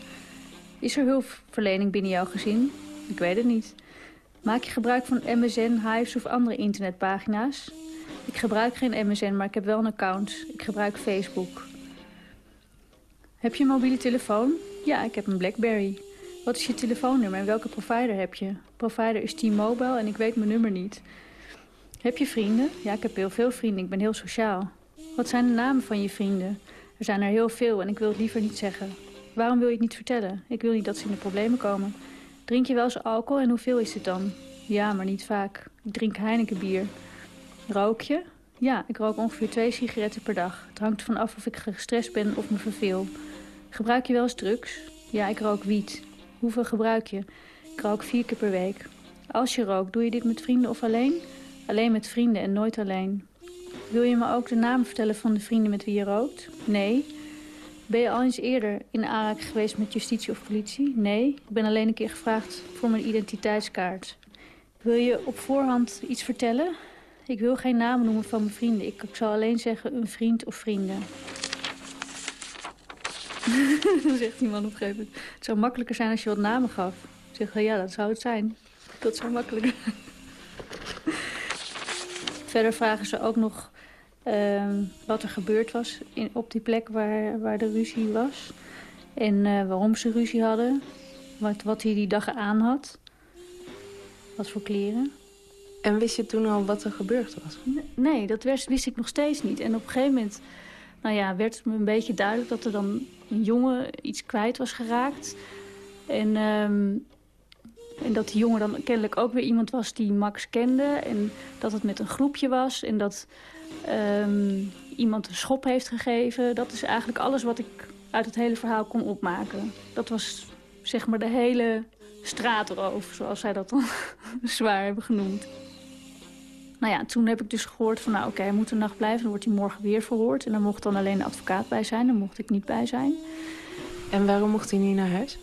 Speaker 17: Is er hulpverlening binnen jouw gezin? Ik weet het niet. Maak je gebruik van MSN, Hives of andere internetpagina's? Ik gebruik geen MSN, maar ik heb wel een account. Ik gebruik Facebook. Heb je een mobiele telefoon? Ja, ik heb een Blackberry. Wat is je telefoonnummer en welke provider heb je? Provider is T-Mobile en ik weet mijn nummer niet. Heb je vrienden? Ja, ik heb heel veel vrienden. Ik ben heel sociaal. Wat zijn de namen van je vrienden? Er zijn er heel veel en ik wil het liever niet zeggen. Waarom wil je het niet vertellen? Ik wil niet dat ze in de problemen komen. Drink je wel eens alcohol en hoeveel is het dan? Ja, maar niet vaak. Ik drink Heineken bier. Rook je? Ja, ik rook ongeveer twee sigaretten per dag. Het hangt ervan af of ik gestrest ben of me verveel. Gebruik je wel eens drugs? Ja, ik rook wiet. Hoeveel gebruik je? Ik rook vier keer per week. Als je rookt, doe je dit met vrienden of alleen? Alleen met vrienden en nooit alleen. Wil je me ook de namen vertellen van de vrienden met wie je rookt? Nee. Ben je al eens eerder in aanraking geweest met justitie of politie? Nee. Ik ben alleen een keer gevraagd voor mijn identiteitskaart. Wil je op voorhand iets vertellen? Ik wil geen namen noemen van mijn vrienden. Ik, ik zal alleen zeggen een vriend of vrienden. *laughs* Dan zegt die man op een gegeven moment... het zou makkelijker zijn als je wat namen gaf. Ik zeg, ja, dat zou het zijn. Dat zou makkelijker *laughs* Verder vragen ze ook nog wat er gebeurd was in, op die plek waar, waar de ruzie was. En eh, waarom ze ruzie hadden. Wat, wat hij die dag aan had. Wat voor kleren.
Speaker 13: En wist je toen al wat er gebeurd was?
Speaker 17: Nee, dat wist ik nog steeds niet. En op een gegeven moment nou ja, werd het me een beetje duidelijk... dat er dan een jongen iets kwijt was geraakt. En, ehm, en dat die jongen dan kennelijk ook weer iemand was die Max kende. En dat het met een groepje was. En dat ehm, iemand een schop heeft gegeven. Dat is eigenlijk alles wat ik uit het hele verhaal kon opmaken. Dat was zeg maar de hele straatroof, zoals zij dat dan *laughs* zwaar hebben genoemd. Nou ja, toen heb ik dus gehoord van, nou oké, hij moet een nacht blijven. Dan wordt hij morgen weer verhoord. En dan mocht dan alleen de advocaat bij zijn. Dan mocht ik niet bij zijn.
Speaker 13: En waarom mocht hij niet naar huis?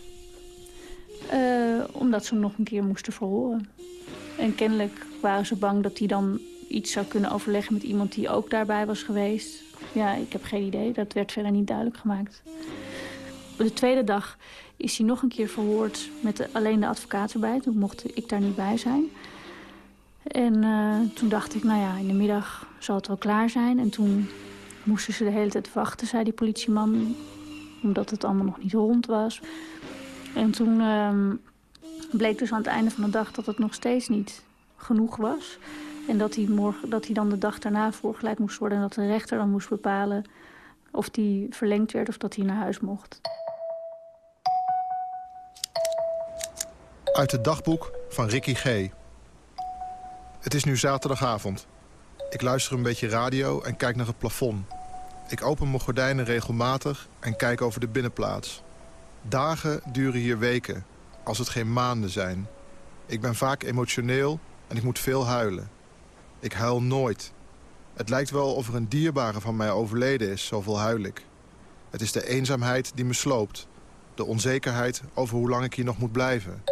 Speaker 17: Uh, omdat ze hem nog een keer moesten verhoren. En kennelijk waren ze bang dat hij dan iets zou kunnen overleggen met iemand die ook daarbij was geweest. Ja, ik heb geen idee. Dat werd verder niet duidelijk gemaakt. De tweede dag is hij nog een keer verhoord met alleen de advocaat erbij. Toen mocht ik daar niet bij zijn. En uh, toen dacht ik, nou ja, in de middag zal het wel klaar zijn. En toen moesten ze de hele tijd wachten, zei die politieman. Omdat het allemaal nog niet rond was. En toen uh, bleek dus aan het einde van de dag dat het nog steeds niet genoeg was. En dat hij, morgen, dat hij dan de dag daarna voorgeleid moest worden... en dat de rechter dan moest bepalen of die verlengd werd of dat hij naar huis mocht.
Speaker 19: Uit het dagboek van Ricky G. Het is nu zaterdagavond. Ik luister een beetje radio en kijk naar het plafond. Ik open mijn gordijnen regelmatig en kijk over de binnenplaats. Dagen duren hier weken, als het geen maanden zijn. Ik ben vaak emotioneel en ik moet veel huilen. Ik huil nooit. Het lijkt wel of er een dierbare van mij overleden is, zoveel huil ik. Het is de eenzaamheid die me sloopt. De onzekerheid over hoe lang ik hier nog moet blijven.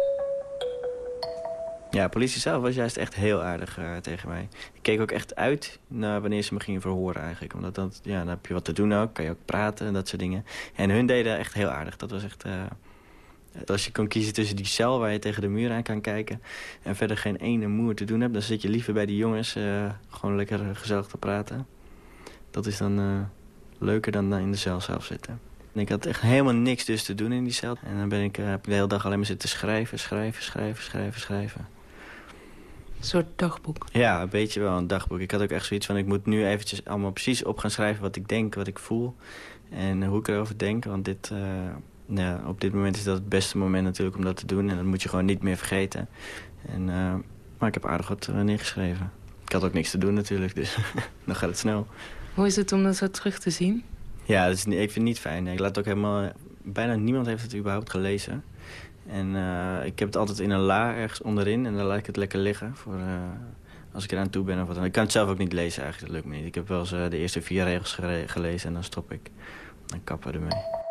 Speaker 7: Ja, politie zelf was juist echt heel aardig uh, tegen mij. Ik keek ook echt uit naar wanneer ze me gingen verhoren eigenlijk. Omdat dan, ja, dan heb je wat te doen ook, kan je ook praten en dat soort dingen. En hun deden echt heel aardig. Dat was echt... Uh, als je kon kiezen tussen die cel waar je tegen de muur aan kan kijken... en verder geen ene moer te doen hebt... dan zit je liever bij die jongens uh, gewoon lekker gezellig te praten. Dat is dan leuker dan in de cel zelf zitten. En ik had echt helemaal niks dus te doen in die cel. En dan ben ik, heb ik de hele dag alleen maar zitten schrijven, schrijven, schrijven, schrijven, schrijven.
Speaker 13: Een soort dagboek?
Speaker 7: Ja, een beetje wel een dagboek. Ik had ook echt zoiets van, ik moet nu eventjes allemaal precies op gaan schrijven wat ik denk, wat ik voel. En hoe ik erover denk, want dit, ja, op dit moment is dat het beste moment natuurlijk om dat te doen. En dat moet je gewoon niet meer vergeten. En, uh, maar ik heb aardig wat uh, neergeschreven. Ik had ook niks te doen natuurlijk, dus *laughs* dan gaat het snel.
Speaker 13: Hoe is het om dat zo terug te zien?
Speaker 7: Ja, dat is, ik vind het niet fijn. Ik laat ook helemaal... Bijna niemand heeft het überhaupt gelezen. En uh, ik heb het altijd in een la ergens onderin. En dan laat ik het lekker liggen. Voor, uh, als ik eraan toe ben of wat dan. Ik kan het zelf ook niet lezen eigenlijk. Dat lukt me niet. Ik heb wel eens de eerste vier regels gelezen. En dan stop ik. Dan kappen we ermee.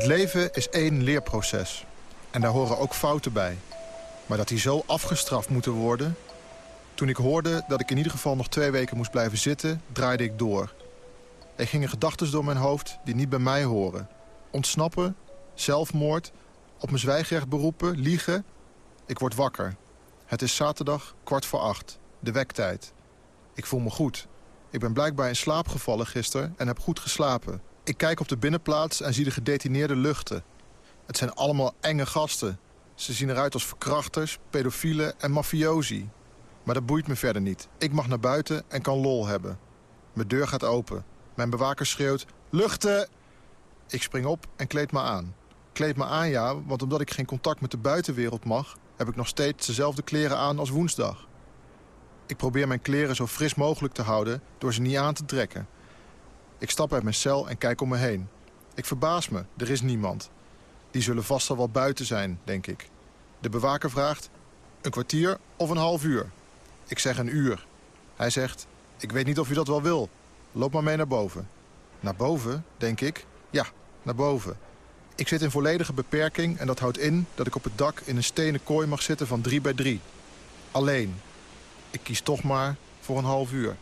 Speaker 19: Het leven is één leerproces. En daar horen ook fouten bij. Maar dat die zo afgestraft moeten worden... Toen ik hoorde dat ik in ieder geval nog twee weken moest blijven zitten... draaide ik door. Er gingen gedachten door mijn hoofd die niet bij mij horen ontsnappen, zelfmoord, op mijn zwijgrecht beroepen, liegen. Ik word wakker. Het is zaterdag, kwart voor acht, de wektijd. Ik voel me goed. Ik ben blijkbaar in slaap gevallen gisteren en heb goed geslapen. Ik kijk op de binnenplaats en zie de gedetineerde luchten. Het zijn allemaal enge gasten. Ze zien eruit als verkrachters, pedofielen en mafiosi. Maar dat boeit me verder niet. Ik mag naar buiten en kan lol hebben. Mijn deur gaat open. Mijn bewaker schreeuwt... Luchten! Ik spring op en kleed me aan. Kleed me aan, ja, want omdat ik geen contact met de buitenwereld mag... heb ik nog steeds dezelfde kleren aan als woensdag. Ik probeer mijn kleren zo fris mogelijk te houden door ze niet aan te trekken. Ik stap uit mijn cel en kijk om me heen. Ik verbaas me, er is niemand. Die zullen vast al wel buiten zijn, denk ik. De bewaker vraagt, een kwartier of een half uur? Ik zeg een uur. Hij zegt, ik weet niet of u dat wel wil. Loop maar mee naar boven. Naar boven, denk ik? Ja, naar boven. Ik zit in volledige beperking en dat houdt in dat ik op het dak in een stenen kooi mag zitten van 3 bij 3. Alleen. Ik kies toch maar voor een half uur.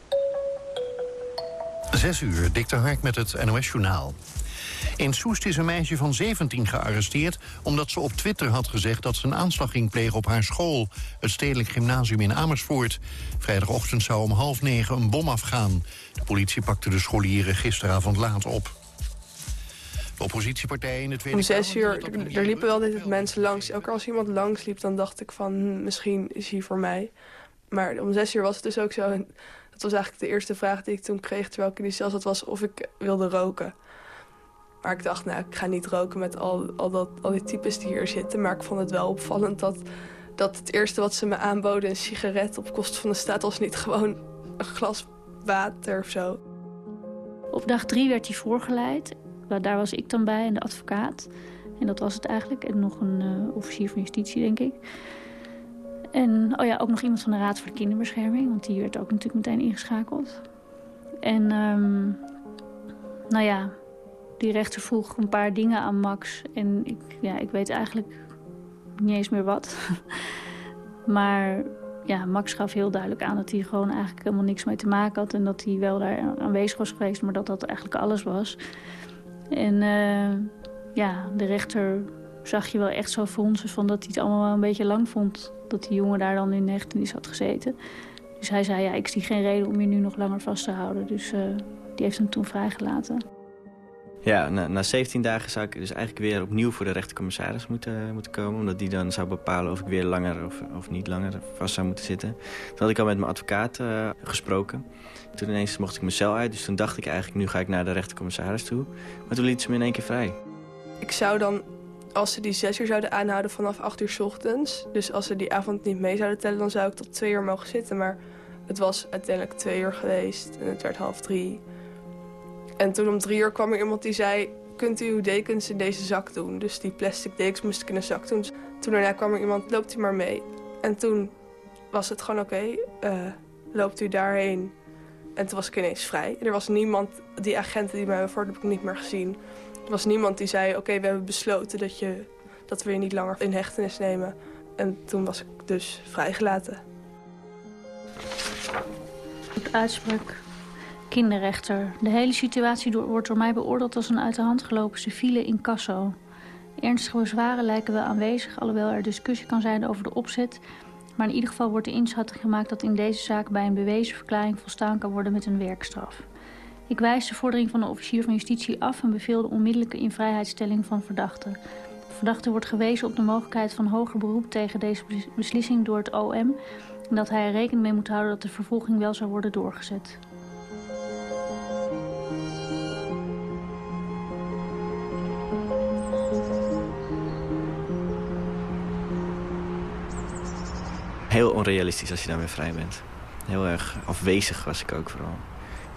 Speaker 20: Zes uur, Dick Hark met het NOS-journaal. In Soest is een meisje van 17 gearresteerd... omdat ze op Twitter had gezegd dat ze een aanslag ging plegen op haar school... het Stedelijk Gymnasium in Amersfoort. Vrijdagochtend zou om half negen een bom afgaan. De politie pakte de scholieren gisteravond laat op. De oppositiepartijen in de Tweede
Speaker 8: Om zes uur, er, liepen wel dit mensen langs. Elke keer als iemand langs liep, dan dacht ik van... misschien is hij voor mij. Maar om zes uur was het dus ook zo... en dat was eigenlijk de eerste vraag die ik toen kreeg... terwijl ik in die cel zat, was of ik wilde roken. Maar ik dacht, nou, ik ga niet roken met al, al, dat, al die types die hier zitten. Maar ik vond het wel opvallend dat, dat het eerste wat ze me aanboden... een sigaret op kosten van de staat was niet gewoon een glas water of zo.
Speaker 17: Op dag drie werd hij voorgeleid. Daar was ik dan bij en de advocaat. En dat was het eigenlijk. En nog een eh, officier van justitie, denk ik. En oh ja, ook nog iemand van de Raad voor de Kinderbescherming. Want die werd ook natuurlijk meteen ingeschakeld. En ehm, nou ja, die rechter vroeg een paar dingen aan Max. En ik, ja, ik weet eigenlijk niet eens meer wat. *laughs* maar ja, Max gaf heel duidelijk aan dat hij gewoon eigenlijk helemaal niks mee te maken had. En dat hij wel daar aanwezig was geweest, maar dat dat eigenlijk alles was. En eh, ja, de rechter zag je wel echt zo fronsen van dat hij het allemaal wel een beetje lang vond. Dat die jongen daar dan in de hechtenis had gezeten. Dus hij zei, ja, ik zie geen reden om je nu nog langer vast te houden. Dus eh, die heeft hem toen vrijgelaten.
Speaker 7: Ja, na, na 17 dagen zou ik dus eigenlijk weer opnieuw voor de rechtercommissaris moeten, moeten komen. Omdat die dan zou bepalen of ik weer langer of, of niet langer vast zou moeten zitten. Toen had ik al met mijn advocaat eh, gesproken. Toen ineens mocht ik mijn cel uit. Dus toen dacht ik eigenlijk, nu ga ik naar de rechtercommissaris toe. Maar toen liet ze me in één keer vrij.
Speaker 8: Ik zou dan, als ze die zes uur zouden aanhouden vanaf acht uur 's ochtends... dus als ze die avond niet mee zouden tellen, dan zou ik tot twee uur mogen zitten. Maar het was uiteindelijk twee uur geweest en het werd half drie. En toen om drie uur kwam er iemand die zei... kunt u uw dekens in deze zak doen? Dus die plastic dekens moest ik in een zak doen. Toen daarna kwam er iemand, loopt u maar mee. En toen was het gewoon oké, eh, loopt u daarheen. En toen was ik ineens vrij. Er was niemand, die agenten die mij voor, heb ik niet meer gezien. Er was niemand die zei, oké, we hebben besloten dat, je, dat we je niet langer in hechtenis nemen. En toen was ik dus vrijgelaten.
Speaker 17: Goed uitspraak. Kinderrechter. De hele situatie door- wordt door mij beoordeeld als een uit de hand gelopen civiele incasso. Ernstige bezwaren lijken wel aanwezig, alhoewel er discussie kan zijn over de opzet. Maar in ieder geval wordt de inschatting gemaakt dat in deze zaak bij een bewezen verklaring volstaan kan worden met een werkstraf. Ik wijs de vordering van de officier van justitie af en beveel de onmiddellijke invrijheidstelling van verdachte. De verdachte wordt gewezen op de mogelijkheid van hoger beroep tegen deze bes- beslissing door het OM en dat hij er rekening mee moet houden dat de vervolging wel zou worden doorgezet.
Speaker 7: Heel onrealistisch als je daarmee vrij bent. Heel erg afwezig was ik ook vooral.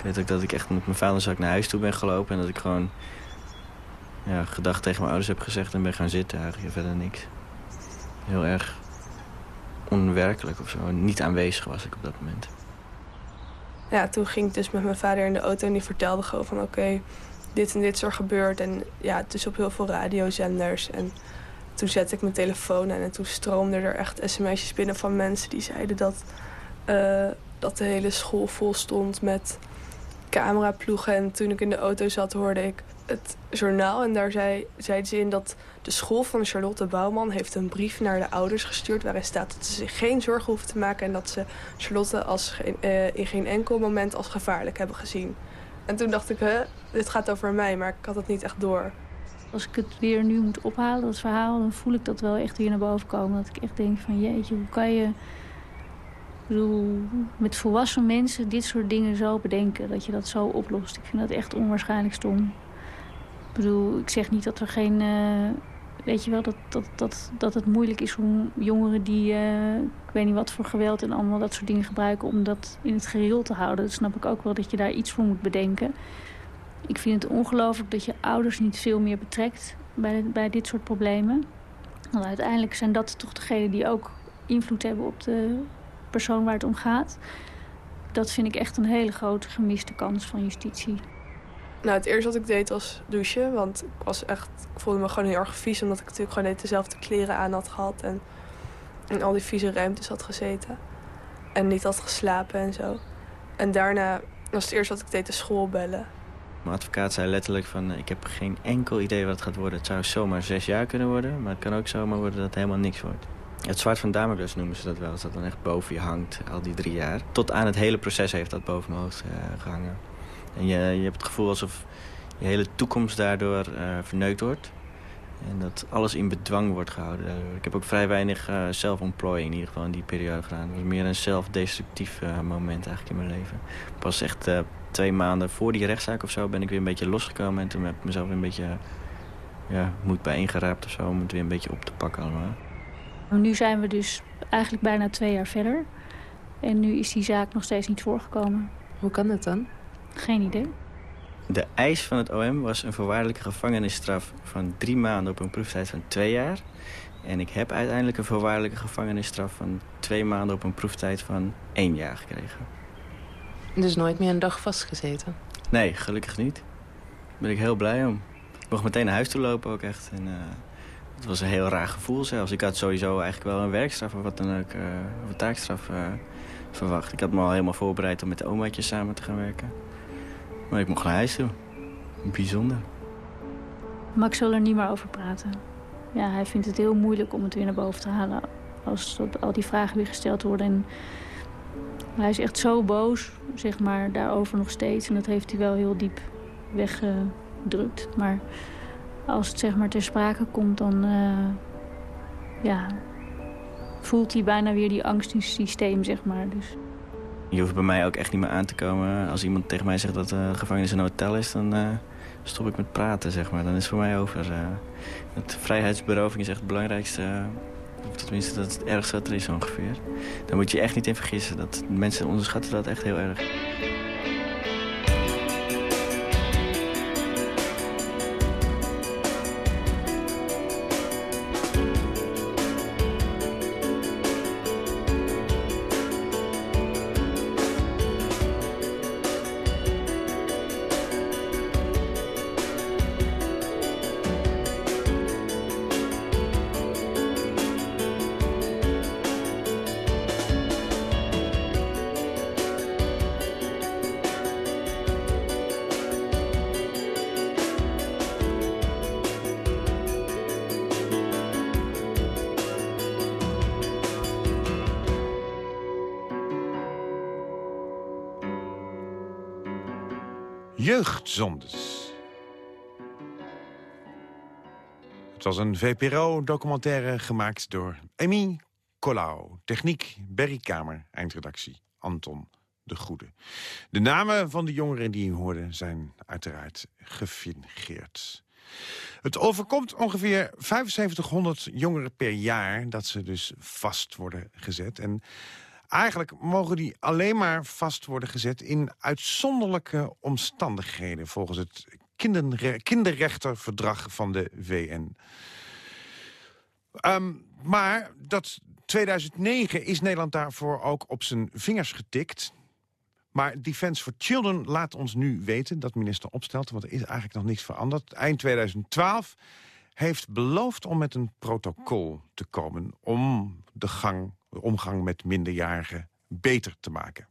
Speaker 7: Ik weet ook dat ik echt met mijn vuilniszak naar huis toe ben gelopen... en dat ik gewoon ja, gedag tegen mijn ouders heb gezegd en ben gaan zitten. Eigenlijk verder niks. Heel erg onwerkelijk of zo. Niet aanwezig was ik op dat moment.
Speaker 8: Ja, toen ging ik dus met mijn vader in de auto en die vertelde gewoon van oké, dit en dit is er gebeurd. En ja, is op heel veel radiozenders. En toen zette ik mijn telefoon aan en toen stroomden er echt sms'jes binnen van mensen die zeiden dat, eh, dat de hele school vol stond met cameraploegen. En toen ik in de auto zat hoorde ik het journaal en daar zei, zeiden ze in dat de school van Charlotte Bouwman heeft een brief naar de ouders gestuurd waarin staat dat ze zich geen zorgen hoeven te maken en dat ze Charlotte als eh, in geen enkel moment als gevaarlijk hebben gezien. En toen dacht ik, hè, dit gaat over mij, maar ik had het niet echt door.
Speaker 17: Als ik het weer nu moet ophalen, dat verhaal, dan voel ik dat wel echt weer naar boven komen. Dat ik echt denk van jeetje, hoe kan je, bedoel, met volwassen mensen dit soort dingen zo bedenken... dat je dat zo oplost. Ik vind dat echt onwaarschijnlijk stom. Ik bedoel, ik zeg niet dat er geen... Uh, weet je wel, dat, dat, dat, dat het moeilijk is om jongeren die... Uh, ik weet niet wat voor geweld en allemaal dat soort dingen gebruiken... om dat in het gereel te houden. Dat snap ik ook wel dat je daar iets voor moet bedenken. Ik vind het ongelooflijk dat je ouders niet veel meer betrekt... bij, bij dit soort problemen. Want uiteindelijk zijn dat toch degenen die ook invloed hebben op de persoon waar het om gaat. Dat vind ik echt een hele grote gemiste kans van justitie.
Speaker 8: Nou, het eerste wat ik deed was douchen. Want ik, was echt, ik voelde me gewoon heel erg vies. Omdat ik natuurlijk gewoon net dezelfde kleren aan had gehad. En in al die vieze ruimtes had gezeten. En niet had geslapen en zo. En daarna was het eerste wat ik deed de school bellen.
Speaker 7: Mijn advocaat zei letterlijk van... ik heb geen enkel idee wat het gaat worden. Het zou zomaar zes jaar kunnen worden. Maar het kan ook zomaar worden dat het helemaal niks wordt. Het zwart van Damocles noemen ze dat wel. Dat dan echt boven je hangt, al die drie jaar. Tot aan het hele proces heeft dat boven mijn hoofd uh, gehangen. En je, je hebt het gevoel alsof je hele toekomst daardoor uh, verneukt wordt. En dat alles in bedwang wordt gehouden daardoor. Ik heb ook vrij weinig uh, zelfontplooiing in ieder geval in die periode gedaan. Het was meer een zelfdestructief moment eigenlijk in mijn leven. Pas echt twee maanden voor die rechtszaak of zo ben ik weer een beetje losgekomen. En toen heb ik mezelf weer een beetje ja, moed bijeengeraapt of zo om het weer een beetje op te pakken allemaal.
Speaker 17: Nu zijn we dus eigenlijk bijna twee jaar verder. En nu is die zaak nog steeds niet voorgekomen.
Speaker 13: Hoe kan dat dan?
Speaker 17: Geen idee.
Speaker 7: De eis van het OM was een voorwaardelijke gevangenisstraf van drie maanden op een proeftijd van twee jaar. En ik heb uiteindelijk een voorwaardelijke gevangenisstraf van twee maanden op een proeftijd van één jaar gekregen.
Speaker 13: Dus nooit meer een dag vastgezeten?
Speaker 7: Nee, gelukkig niet. Daar ben ik heel blij om. Ik mocht meteen naar huis toe lopen ook echt. En, uh, het was een heel raar gevoel zelfs. Ik had sowieso eigenlijk wel een werkstraf of wat dan ook, uh, of een taakstraf uh, verwacht. Ik had me al helemaal voorbereid om met de omaatjes samen te gaan werken. Maar ik mocht naar huis. Bijzonder.
Speaker 17: Max zal er niet meer over praten. Ja, hij vindt het heel moeilijk om het weer naar boven te halen. Als al die vragen weer gesteld worden. En hij is echt zo boos, zeg maar, daarover nog steeds. En dat heeft hij wel heel diep weggedrukt. Maar als het zeg maar ter sprake komt, dan uh, ja, voelt hij bijna weer die angst in het systeem, zeg maar. Dus.
Speaker 7: Je hoeft bij mij ook echt niet meer aan te komen. Als iemand tegen mij zegt dat de uh, gevangenis een hotel is, dan uh, stop ik met praten, zeg maar. Dan is het voor mij over. Uh, het vrijheidsberoving is echt het belangrijkste. Of tenminste, dat het ergste wat er is ongeveer. Daar moet je echt niet in vergissen. Dat, mensen onderschatten dat echt heel erg.
Speaker 6: Jeugdzondes. Het was een VPRO-documentaire gemaakt door Amy Colau. Techniek Berry Kamer, eindredactie Anton de Goede. De namen van de jongeren die je hoorde zijn uiteraard gefingeerd. Het overkomt ongeveer 7500 jongeren per jaar... dat ze dus vast worden gezet. En Eigenlijk mogen die alleen maar vast worden gezet in uitzonderlijke omstandigheden... volgens het kinderrechterverdrag van de VN. Ehm, maar dat 2009 is Nederland daarvoor ook op zijn vingers getikt. Maar Defense for Children laat ons nu weten, dat minister opstelt... want er is eigenlijk nog niks veranderd. Eind 2012 heeft beloofd om met een protocol te komen... om de gang omgang met minderjarigen beter te maken.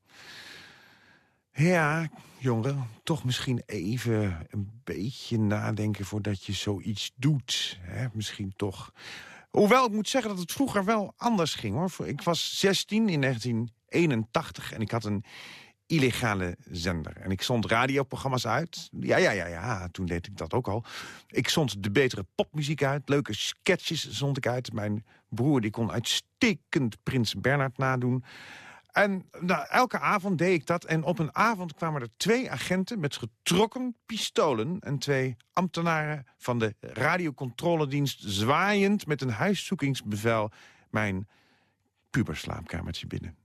Speaker 6: Ja, jongen, toch misschien even een beetje nadenken voordat je zoiets doet. Hè? Misschien toch. Hoewel, ik moet zeggen dat het vroeger wel anders ging. hoor. Ik was 16 in 1981 en ik had een illegale zender. En ik zond radioprogramma's uit. Ja, ja, ja, ja, toen deed ik dat ook al. Ik zond de betere popmuziek uit. Leuke sketches zond ik uit. Mijn broer die kon uitstekend Prins Bernhard nadoen. En nou, elke avond deed ik dat. En op een avond kwamen er twee agenten met getrokken pistolen... en twee ambtenaren van de radiocontroledienst... zwaaiend met een huiszoekingsbevel mijn puberslaapkamertje binnen.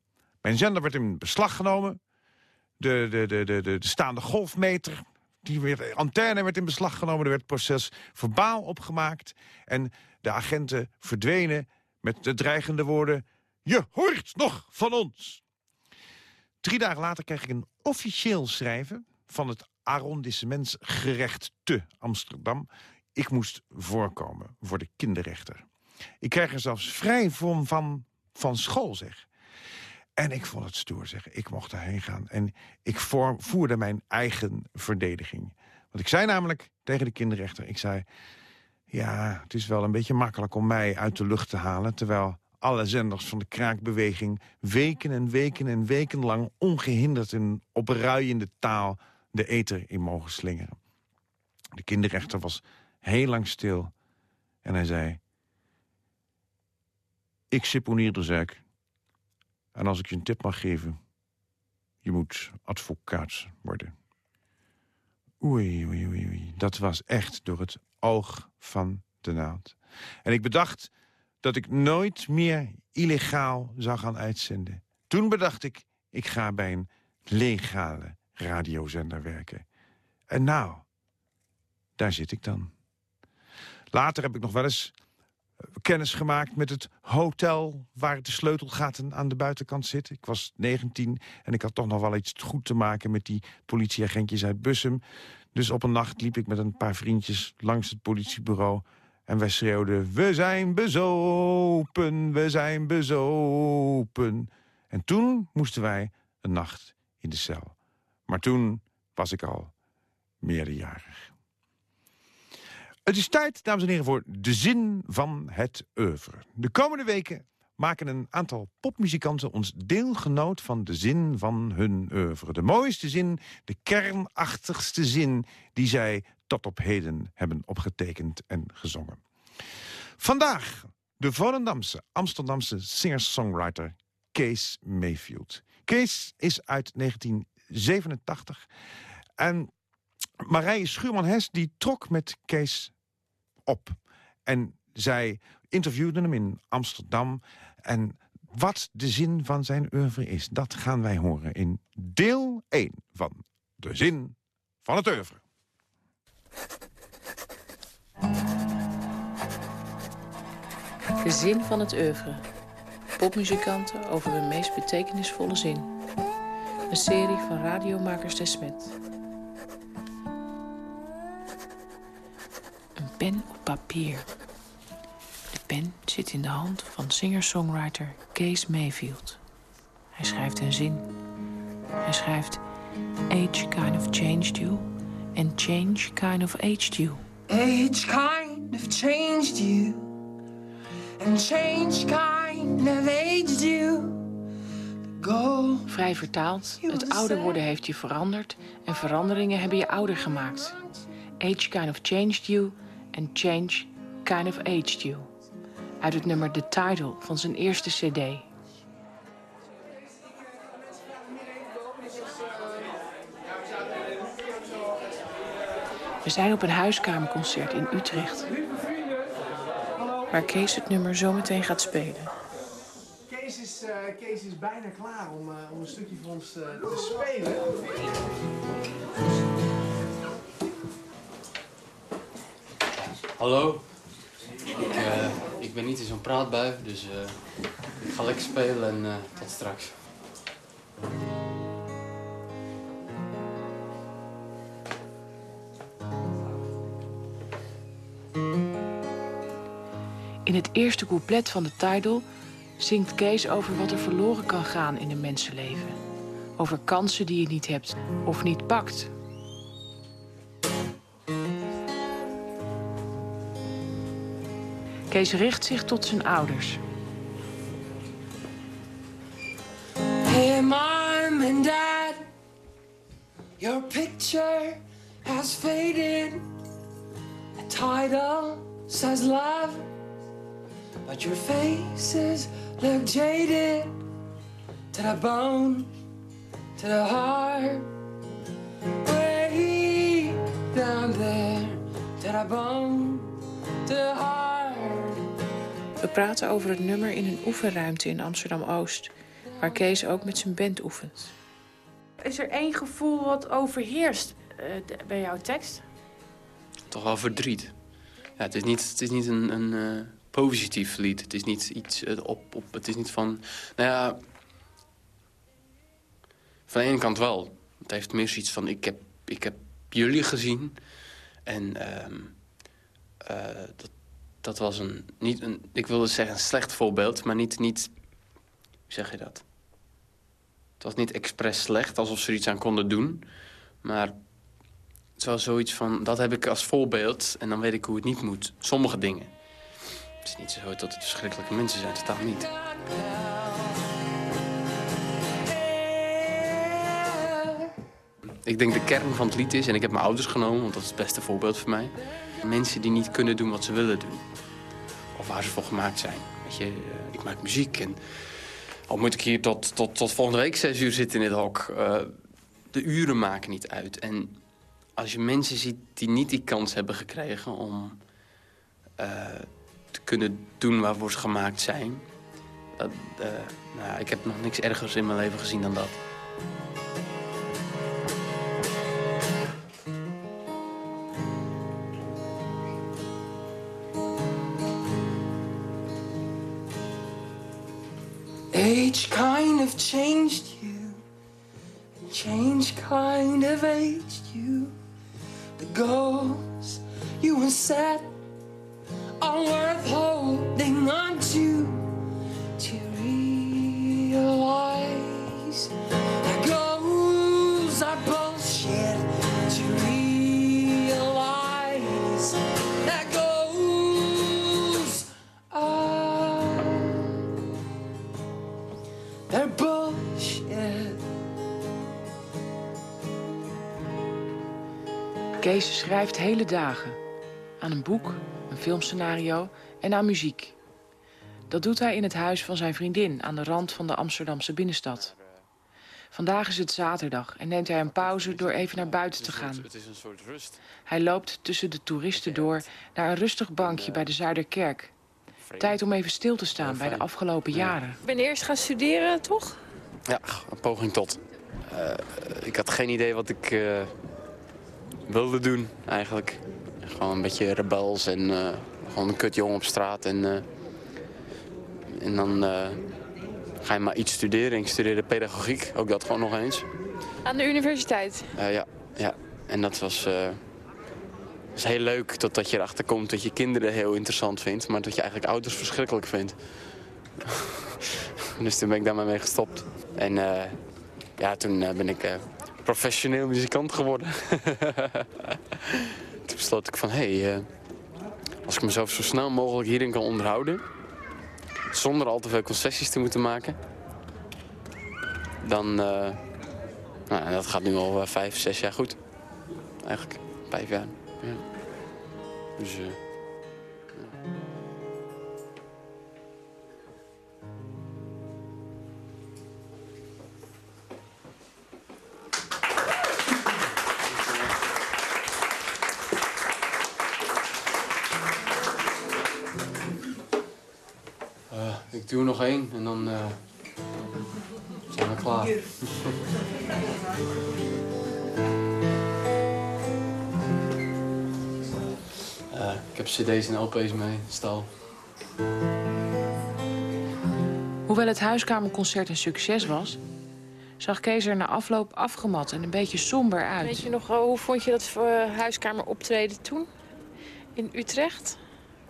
Speaker 6: Mijn zender werd in beslag genomen. De, de, de, de, de staande golfmeter, die werd, antenne werd in beslag genomen. Er werd proces verbaal opgemaakt. En de agenten verdwenen met de dreigende woorden... Je hoort nog van ons. Drie dagen later kreeg ik een officieel schrijven... van het arrondissementsgerecht te Amsterdam. Ik moest voorkomen voor de kinderrechter. Ik kreeg er zelfs vrij van, van, van school, zeg. En ik vond het stoer, zeg. Ik mocht daarheen gaan. En ik voerde mijn eigen verdediging. Want ik zei namelijk tegen de kinderrechter... ik zei, ja, het is wel een beetje makkelijk om mij uit de lucht te halen... terwijl alle zenders van de kraakbeweging... weken en weken en weken lang ongehinderd in opruiende taal... de eter in mogen slingeren. De kinderrechter was heel lang stil. En hij zei... Ik seponeer de zaak. En als ik je een tip mag geven... je moet advocaat worden. Oei, oei, oei, oei. Dat was echt door het oog van de naald. En ik bedacht dat ik nooit meer illegaal zou gaan uitzenden. Toen bedacht ik, ik ga bij een legale radiozender werken. En nou, daar zit ik dan. Later heb ik nog wel eens eh, kennis gemaakt met het hotel... waar de sleutelgaten aan de buitenkant zitten. Ik was 19 en ik had toch nog wel iets goed te maken... met die politieagentjes uit Bussum. Dus op een nacht liep ik met een paar vriendjes langs het politiebureau... En wij schreeuwden, we zijn bezopen, we zijn bezopen. En toen moesten wij een nacht in de cel. Maar toen was ik al meerderjarig. Het is tijd, dames en heren, voor de zin van het oeuvre. De komende weken maken een aantal popmuzikanten ons deelgenoot van de zin van hun oeuvre. De mooiste zin, de kernachtigste zin die zij tot op heden hebben opgetekend en gezongen. Vandaag de Volendamse, Amsterdamse singer-songwriter Kees Mayfield. Kees is uit 1987 en Marije Schuurman-Hes die trok met Kees op. En zij interviewde hem in Amsterdam en wat de zin van zijn oeuvre is, dat gaan wij horen in deel 1 van De Zin van het Oeuvre.
Speaker 13: De zin van het oeuvre. Popmuzikanten over hun meest betekenisvolle zin. Een serie van radiomakers Desmet. Een pen op papier. Pen zit in de hand van singer-songwriter Kees Mayfield. Hij schrijft een zin. Hij schrijft... Age kind of changed you, and change kind of aged you.
Speaker 21: Age kind of changed you, and change kind of aged you. Go.
Speaker 13: Vrij vertaald, het ouder worden heeft je veranderd... en veranderingen hebben je ouder gemaakt. Age kind of changed you, and change kind of aged you. Uit het nummer The Title van zijn eerste cd. We zijn op een huiskamerconcert in Utrecht. Waar Kees het nummer zometeen gaat spelen.
Speaker 22: Kees is, uh, Kees is bijna klaar om, uh, om een stukje voor ons uh, te spelen.
Speaker 23: Hallo. Ik, ik ben niet in zo'n praatbui, dus ik ga lekker spelen en tot straks.
Speaker 13: In het eerste couplet van de title zingt Kees over wat er verloren kan gaan in een mensenleven. Over kansen die je niet hebt of niet pakt. Kees richt zich tot zijn ouders.
Speaker 21: Hey mom and dad, your picture has faded. The title says love, but your faces look jaded. to the bone, to the heart. Way down there, to the bone, to the heart.
Speaker 13: We praten over het nummer in een oefenruimte in Amsterdam-Oost... waar Kees ook met zijn band oefent.
Speaker 24: Is er één gevoel wat overheerst eh, bij jouw tekst?
Speaker 23: Toch wel verdriet. Ja, het is niet, het is niet een, een eh, positief lied. Het is niet iets eh, op, op... Het is niet van... Nou ja... Van de ene kant wel. Het heeft meer zoiets van... Ik heb, ik heb jullie gezien. En ehm, eh, dat, dat was een... Niet een ik wilde zeggen een slecht voorbeeld, maar niet... niet hoe zeg je dat? Het was niet expres slecht, alsof ze er iets aan konden doen. Maar het wel zoiets van, dat heb ik als voorbeeld en dan weet ik hoe het niet moet. Sommige dingen. Het is niet zo dat het verschrikkelijke mensen zijn, totaal niet. Ik denk de kern van het lied is, en ik heb mijn ouders genomen, want dat is het beste voorbeeld voor mij. Mensen die niet kunnen doen wat ze willen doen. Of waar ze voor gemaakt zijn. Weet je, eh, ik maak muziek en al moet ik hier tot, tot, tot volgende week zes uur zitten in het hok. eh, de uren maken niet uit. En als je mensen ziet die niet die kans hebben gekregen om eh, te kunnen doen waarvoor ze gemaakt zijn. Nou, ik heb nog niks ergers in mijn leven gezien dan dat.
Speaker 21: Of changed you, and change kind of aged you. The goals you were set are worth holding on. To
Speaker 24: Kees schrijft hele dagen. Aan een boek, een filmscenario en aan muziek. Dat doet hij in het huis van zijn vriendin aan de rand van de Amsterdamse binnenstad. Vandaag is het zaterdag en neemt hij een pauze door even naar buiten te gaan.
Speaker 23: Het is een soort rust.
Speaker 24: Hij loopt tussen de toeristen door naar een rustig bankje bij de Zuiderkerk. Tijd om even stil te staan bij de afgelopen jaren.
Speaker 13: Ik ben eerst gaan studeren, toch?
Speaker 23: Ja, een poging tot. Eh, ik had geen idee wat ik eh, wilde doen, eigenlijk. Gewoon een beetje rebels en eh, gewoon een kutjongen op straat. En, eh, en dan eh, ga je maar iets studeren. Ik studeerde pedagogiek, ook dat gewoon nog eens.
Speaker 13: Aan de universiteit.
Speaker 23: Ja, ja, en dat was, was heel leuk totdat je erachter komt dat je kinderen heel interessant vindt, maar dat je eigenlijk ouders verschrikkelijk vindt. *laughs* dus toen ben ik daarmee mee gestopt. En ja, toen ben ik professioneel muzikant geworden. *laughs* toen besloot ik van, hé, hey, eh, als ik mezelf zo snel mogelijk hierin kan onderhouden, zonder al te veel concessies te moeten maken, dan... eh, nou, dat gaat nu al eh, vijf, zes jaar goed. Eigenlijk, vijf jaar. Ja. Dus, cd's en lp's mee, stal.
Speaker 24: Hoewel het huiskamerconcert een succes was, zag Kees er na afloop afgemat en een beetje somber uit.
Speaker 13: Weet je nog, hoe vond je dat uh, huiskamer optreden toen? In Utrecht?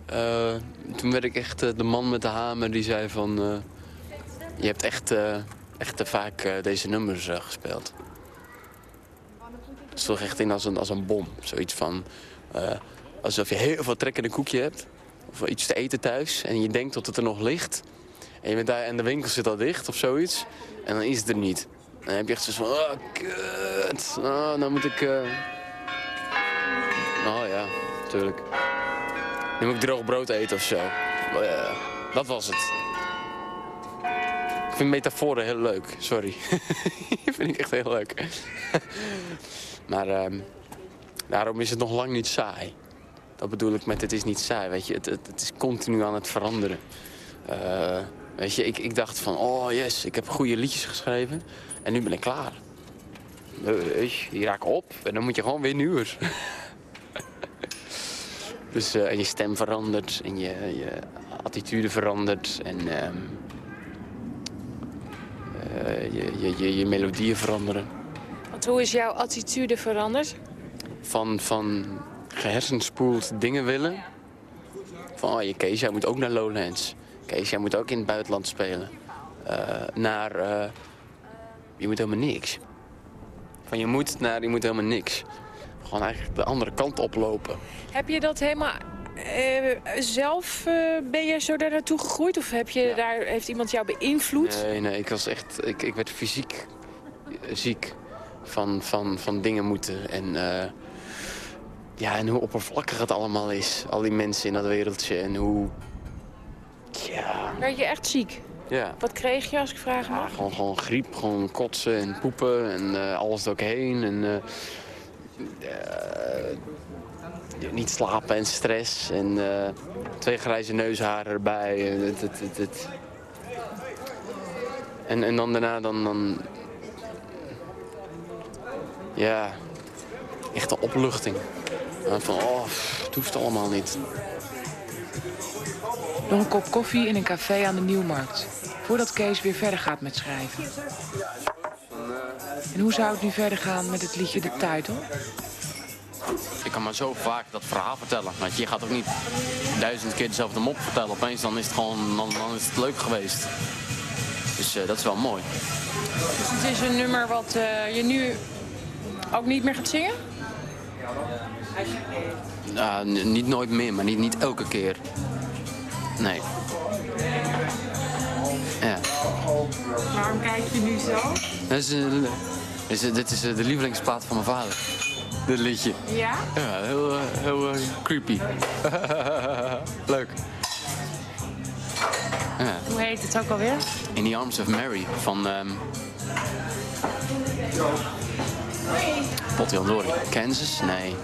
Speaker 23: Eh, toen werd ik echt eh, de man met de hamer die zei van... eh, je hebt echt, eh, echt te vaak eh, deze nummers eh, gespeeld. Het sloeg echt in als een, als een bom. Zoiets van... alsof je heel veel trek in een koekje hebt. Of iets te eten thuis. En je denkt dat het er nog ligt. En, je bent daar, en de winkel zit al dicht of zoiets. En dan is het er niet. En dan heb je echt zo van... Oh, kut. Oh, nou moet ik... eh, Oh ja, natuurlijk. Nu moet ik droog brood eten of zo. Oh, dat was het. vind metaforen heel leuk, sorry. *laughs* vind ik echt heel leuk. *laughs* maar ehm, daarom is het nog lang niet saai. Dat bedoel ik met het is niet saai, weet je. Het, het, het is continu aan het veranderen. Uh, weet je, ik, ik dacht van, oh yes, ik heb goede liedjes geschreven. En nu ben ik klaar. Weet je, die raak op en dan moet je gewoon weer nieuwer. *laughs* dus uh, en je stem verandert en je, je attitude verandert. En uh, je, je, je, je melodieën veranderen.
Speaker 24: Want hoe is jouw attitude veranderd?
Speaker 23: Van, van gehersenspoeld dingen willen. Van, oh, je Kees, jij moet ook naar Lowlands. Kees, jij moet ook in het buitenland spelen. Uh, naar, uh, je moet helemaal niks. Van je moet naar, je moet helemaal niks. Gewoon eigenlijk de andere kant oplopen.
Speaker 24: Heb je dat helemaal uh, zelf, ben je zo daar naartoe gegroeid? Of heb je daar, heeft iemand jou beïnvloed?
Speaker 23: Nee, nee, ik was echt, ik, ik werd fysiek ziek van, van, van dingen moeten. En ja, en hoe oppervlakkig het allemaal is. Al die mensen in dat wereldje en hoe... Ja...
Speaker 24: Werd je echt ziek?
Speaker 23: Ja.
Speaker 24: Wat kreeg je als ik vraag mag?
Speaker 23: Ja, gewoon, gewoon griep, gewoon kotsen en poepen en uh, alles er ook heen. En, uh, uh, niet slapen en stress en twee grijze neusharen erbij. En, het, het, het, het. En, en dan daarna dan, dan... Ja, echt een opluchting. Van, oh, het hoeft allemaal niet.
Speaker 24: Nog een kop koffie in een café aan de Nieuwmarkt. Voordat Kees weer verder gaat met schrijven. En hoe zou het nu verder gaan met het liedje De Titel?
Speaker 23: Ik kan maar zo vaak dat verhaal vertellen. Want je gaat ook niet duizend keer dezelfde mop vertellen. Opeens dan is het gewoon dan, dan is het leuk geweest. Dus uh, dat is wel mooi.
Speaker 24: Dus het is een nummer wat uh, je nu ook niet meer gaat zingen?
Speaker 23: Uh, niet nooit meer, maar niet, niet elke keer. Nee. Ja.
Speaker 24: Waarom kijk je nu zo?
Speaker 23: Dat is, uh, is, dit is uh, de lievelingsplaat van mijn vader. Dit liedje.
Speaker 24: Ja?
Speaker 23: Ja, heel, heel creepy. *laughs* Leuk.
Speaker 24: Ja. Hoe heet het ook alweer?
Speaker 23: In the Arms of Mary van... Um... Potjandori. Kansas? Nee.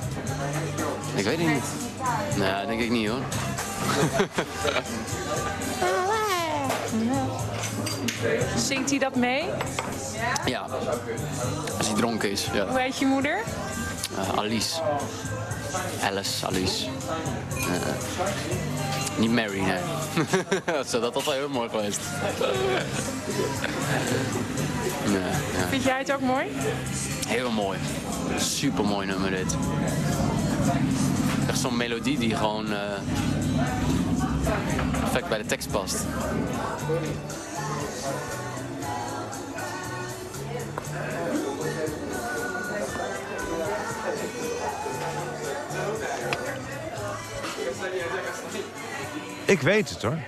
Speaker 23: Ik weet het niet. Nee, denk ik niet hoor. *laughs*
Speaker 24: Zingt hij dat mee?
Speaker 23: Ja. Als hij dronken is, ja.
Speaker 24: Hoe heet je moeder?
Speaker 23: Uh, Alice. Alice, Alice. Uh, niet Mary, nee. *laughs* dat had altijd heel mooi geweest.
Speaker 24: nee, ja. Vind jij het ook mooi?
Speaker 23: Heel mooi. Super mooi nummer dit. Echt zo'n melodie die gewoon uh, perfect bij de tekst past.
Speaker 6: Ik weet het hoor.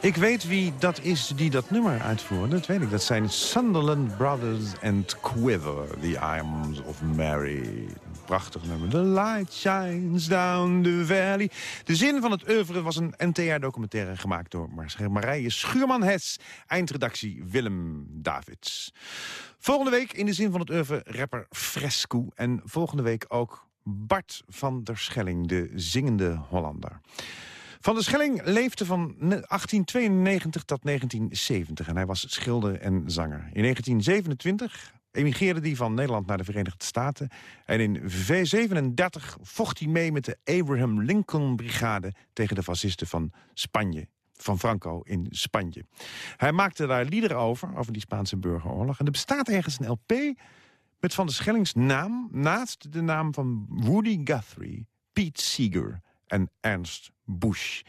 Speaker 6: Ik weet wie dat is die dat nummer uitvoert. Dat weet ik. Dat zijn Sunderland Brothers and Quiver. The Arms of Mary. Prachtig nummer. The light shines down the valley. De zin van het oeuvre was een NTR-documentaire gemaakt door Marije Schuurman-Hes. Eindredactie Willem Davids. Volgende week in de zin van het oeuvre rapper Fresco. En volgende week ook Bart van der Schelling, de zingende Hollander. Van der Schelling leefde van 1892 tot 1970 en hij was schilder en zanger. In 1927 emigreerde hij van Nederland naar de Verenigde Staten... en in V37 vocht hij mee met de Abraham Lincoln Brigade... tegen de fascisten van Spanje, van Franco in Spanje. Hij maakte daar liederen over, over die Spaanse burgeroorlog. En er bestaat ergens een LP met Van der Schellings naam... naast de naam van Woody Guthrie, Pete Seeger en Ernst Bush.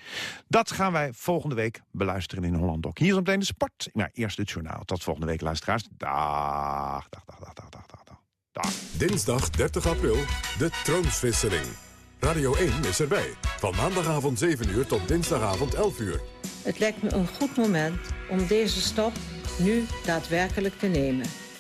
Speaker 6: Dat gaan wij volgende week beluisteren in Holland Doc. Hier is meteen de sport. Maar eerst het journaal. Tot volgende week, luisteraars. Dag, dag, dag, dag, dag, dag, dag. dag.
Speaker 25: Dinsdag 30 april, de troonswisseling. Radio 1 is erbij. Van maandagavond 7 uur tot dinsdagavond 11 uur.
Speaker 26: Het lijkt me een goed moment om deze stap nu daadwerkelijk te nemen.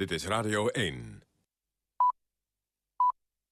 Speaker 25: Dit is Radio 1.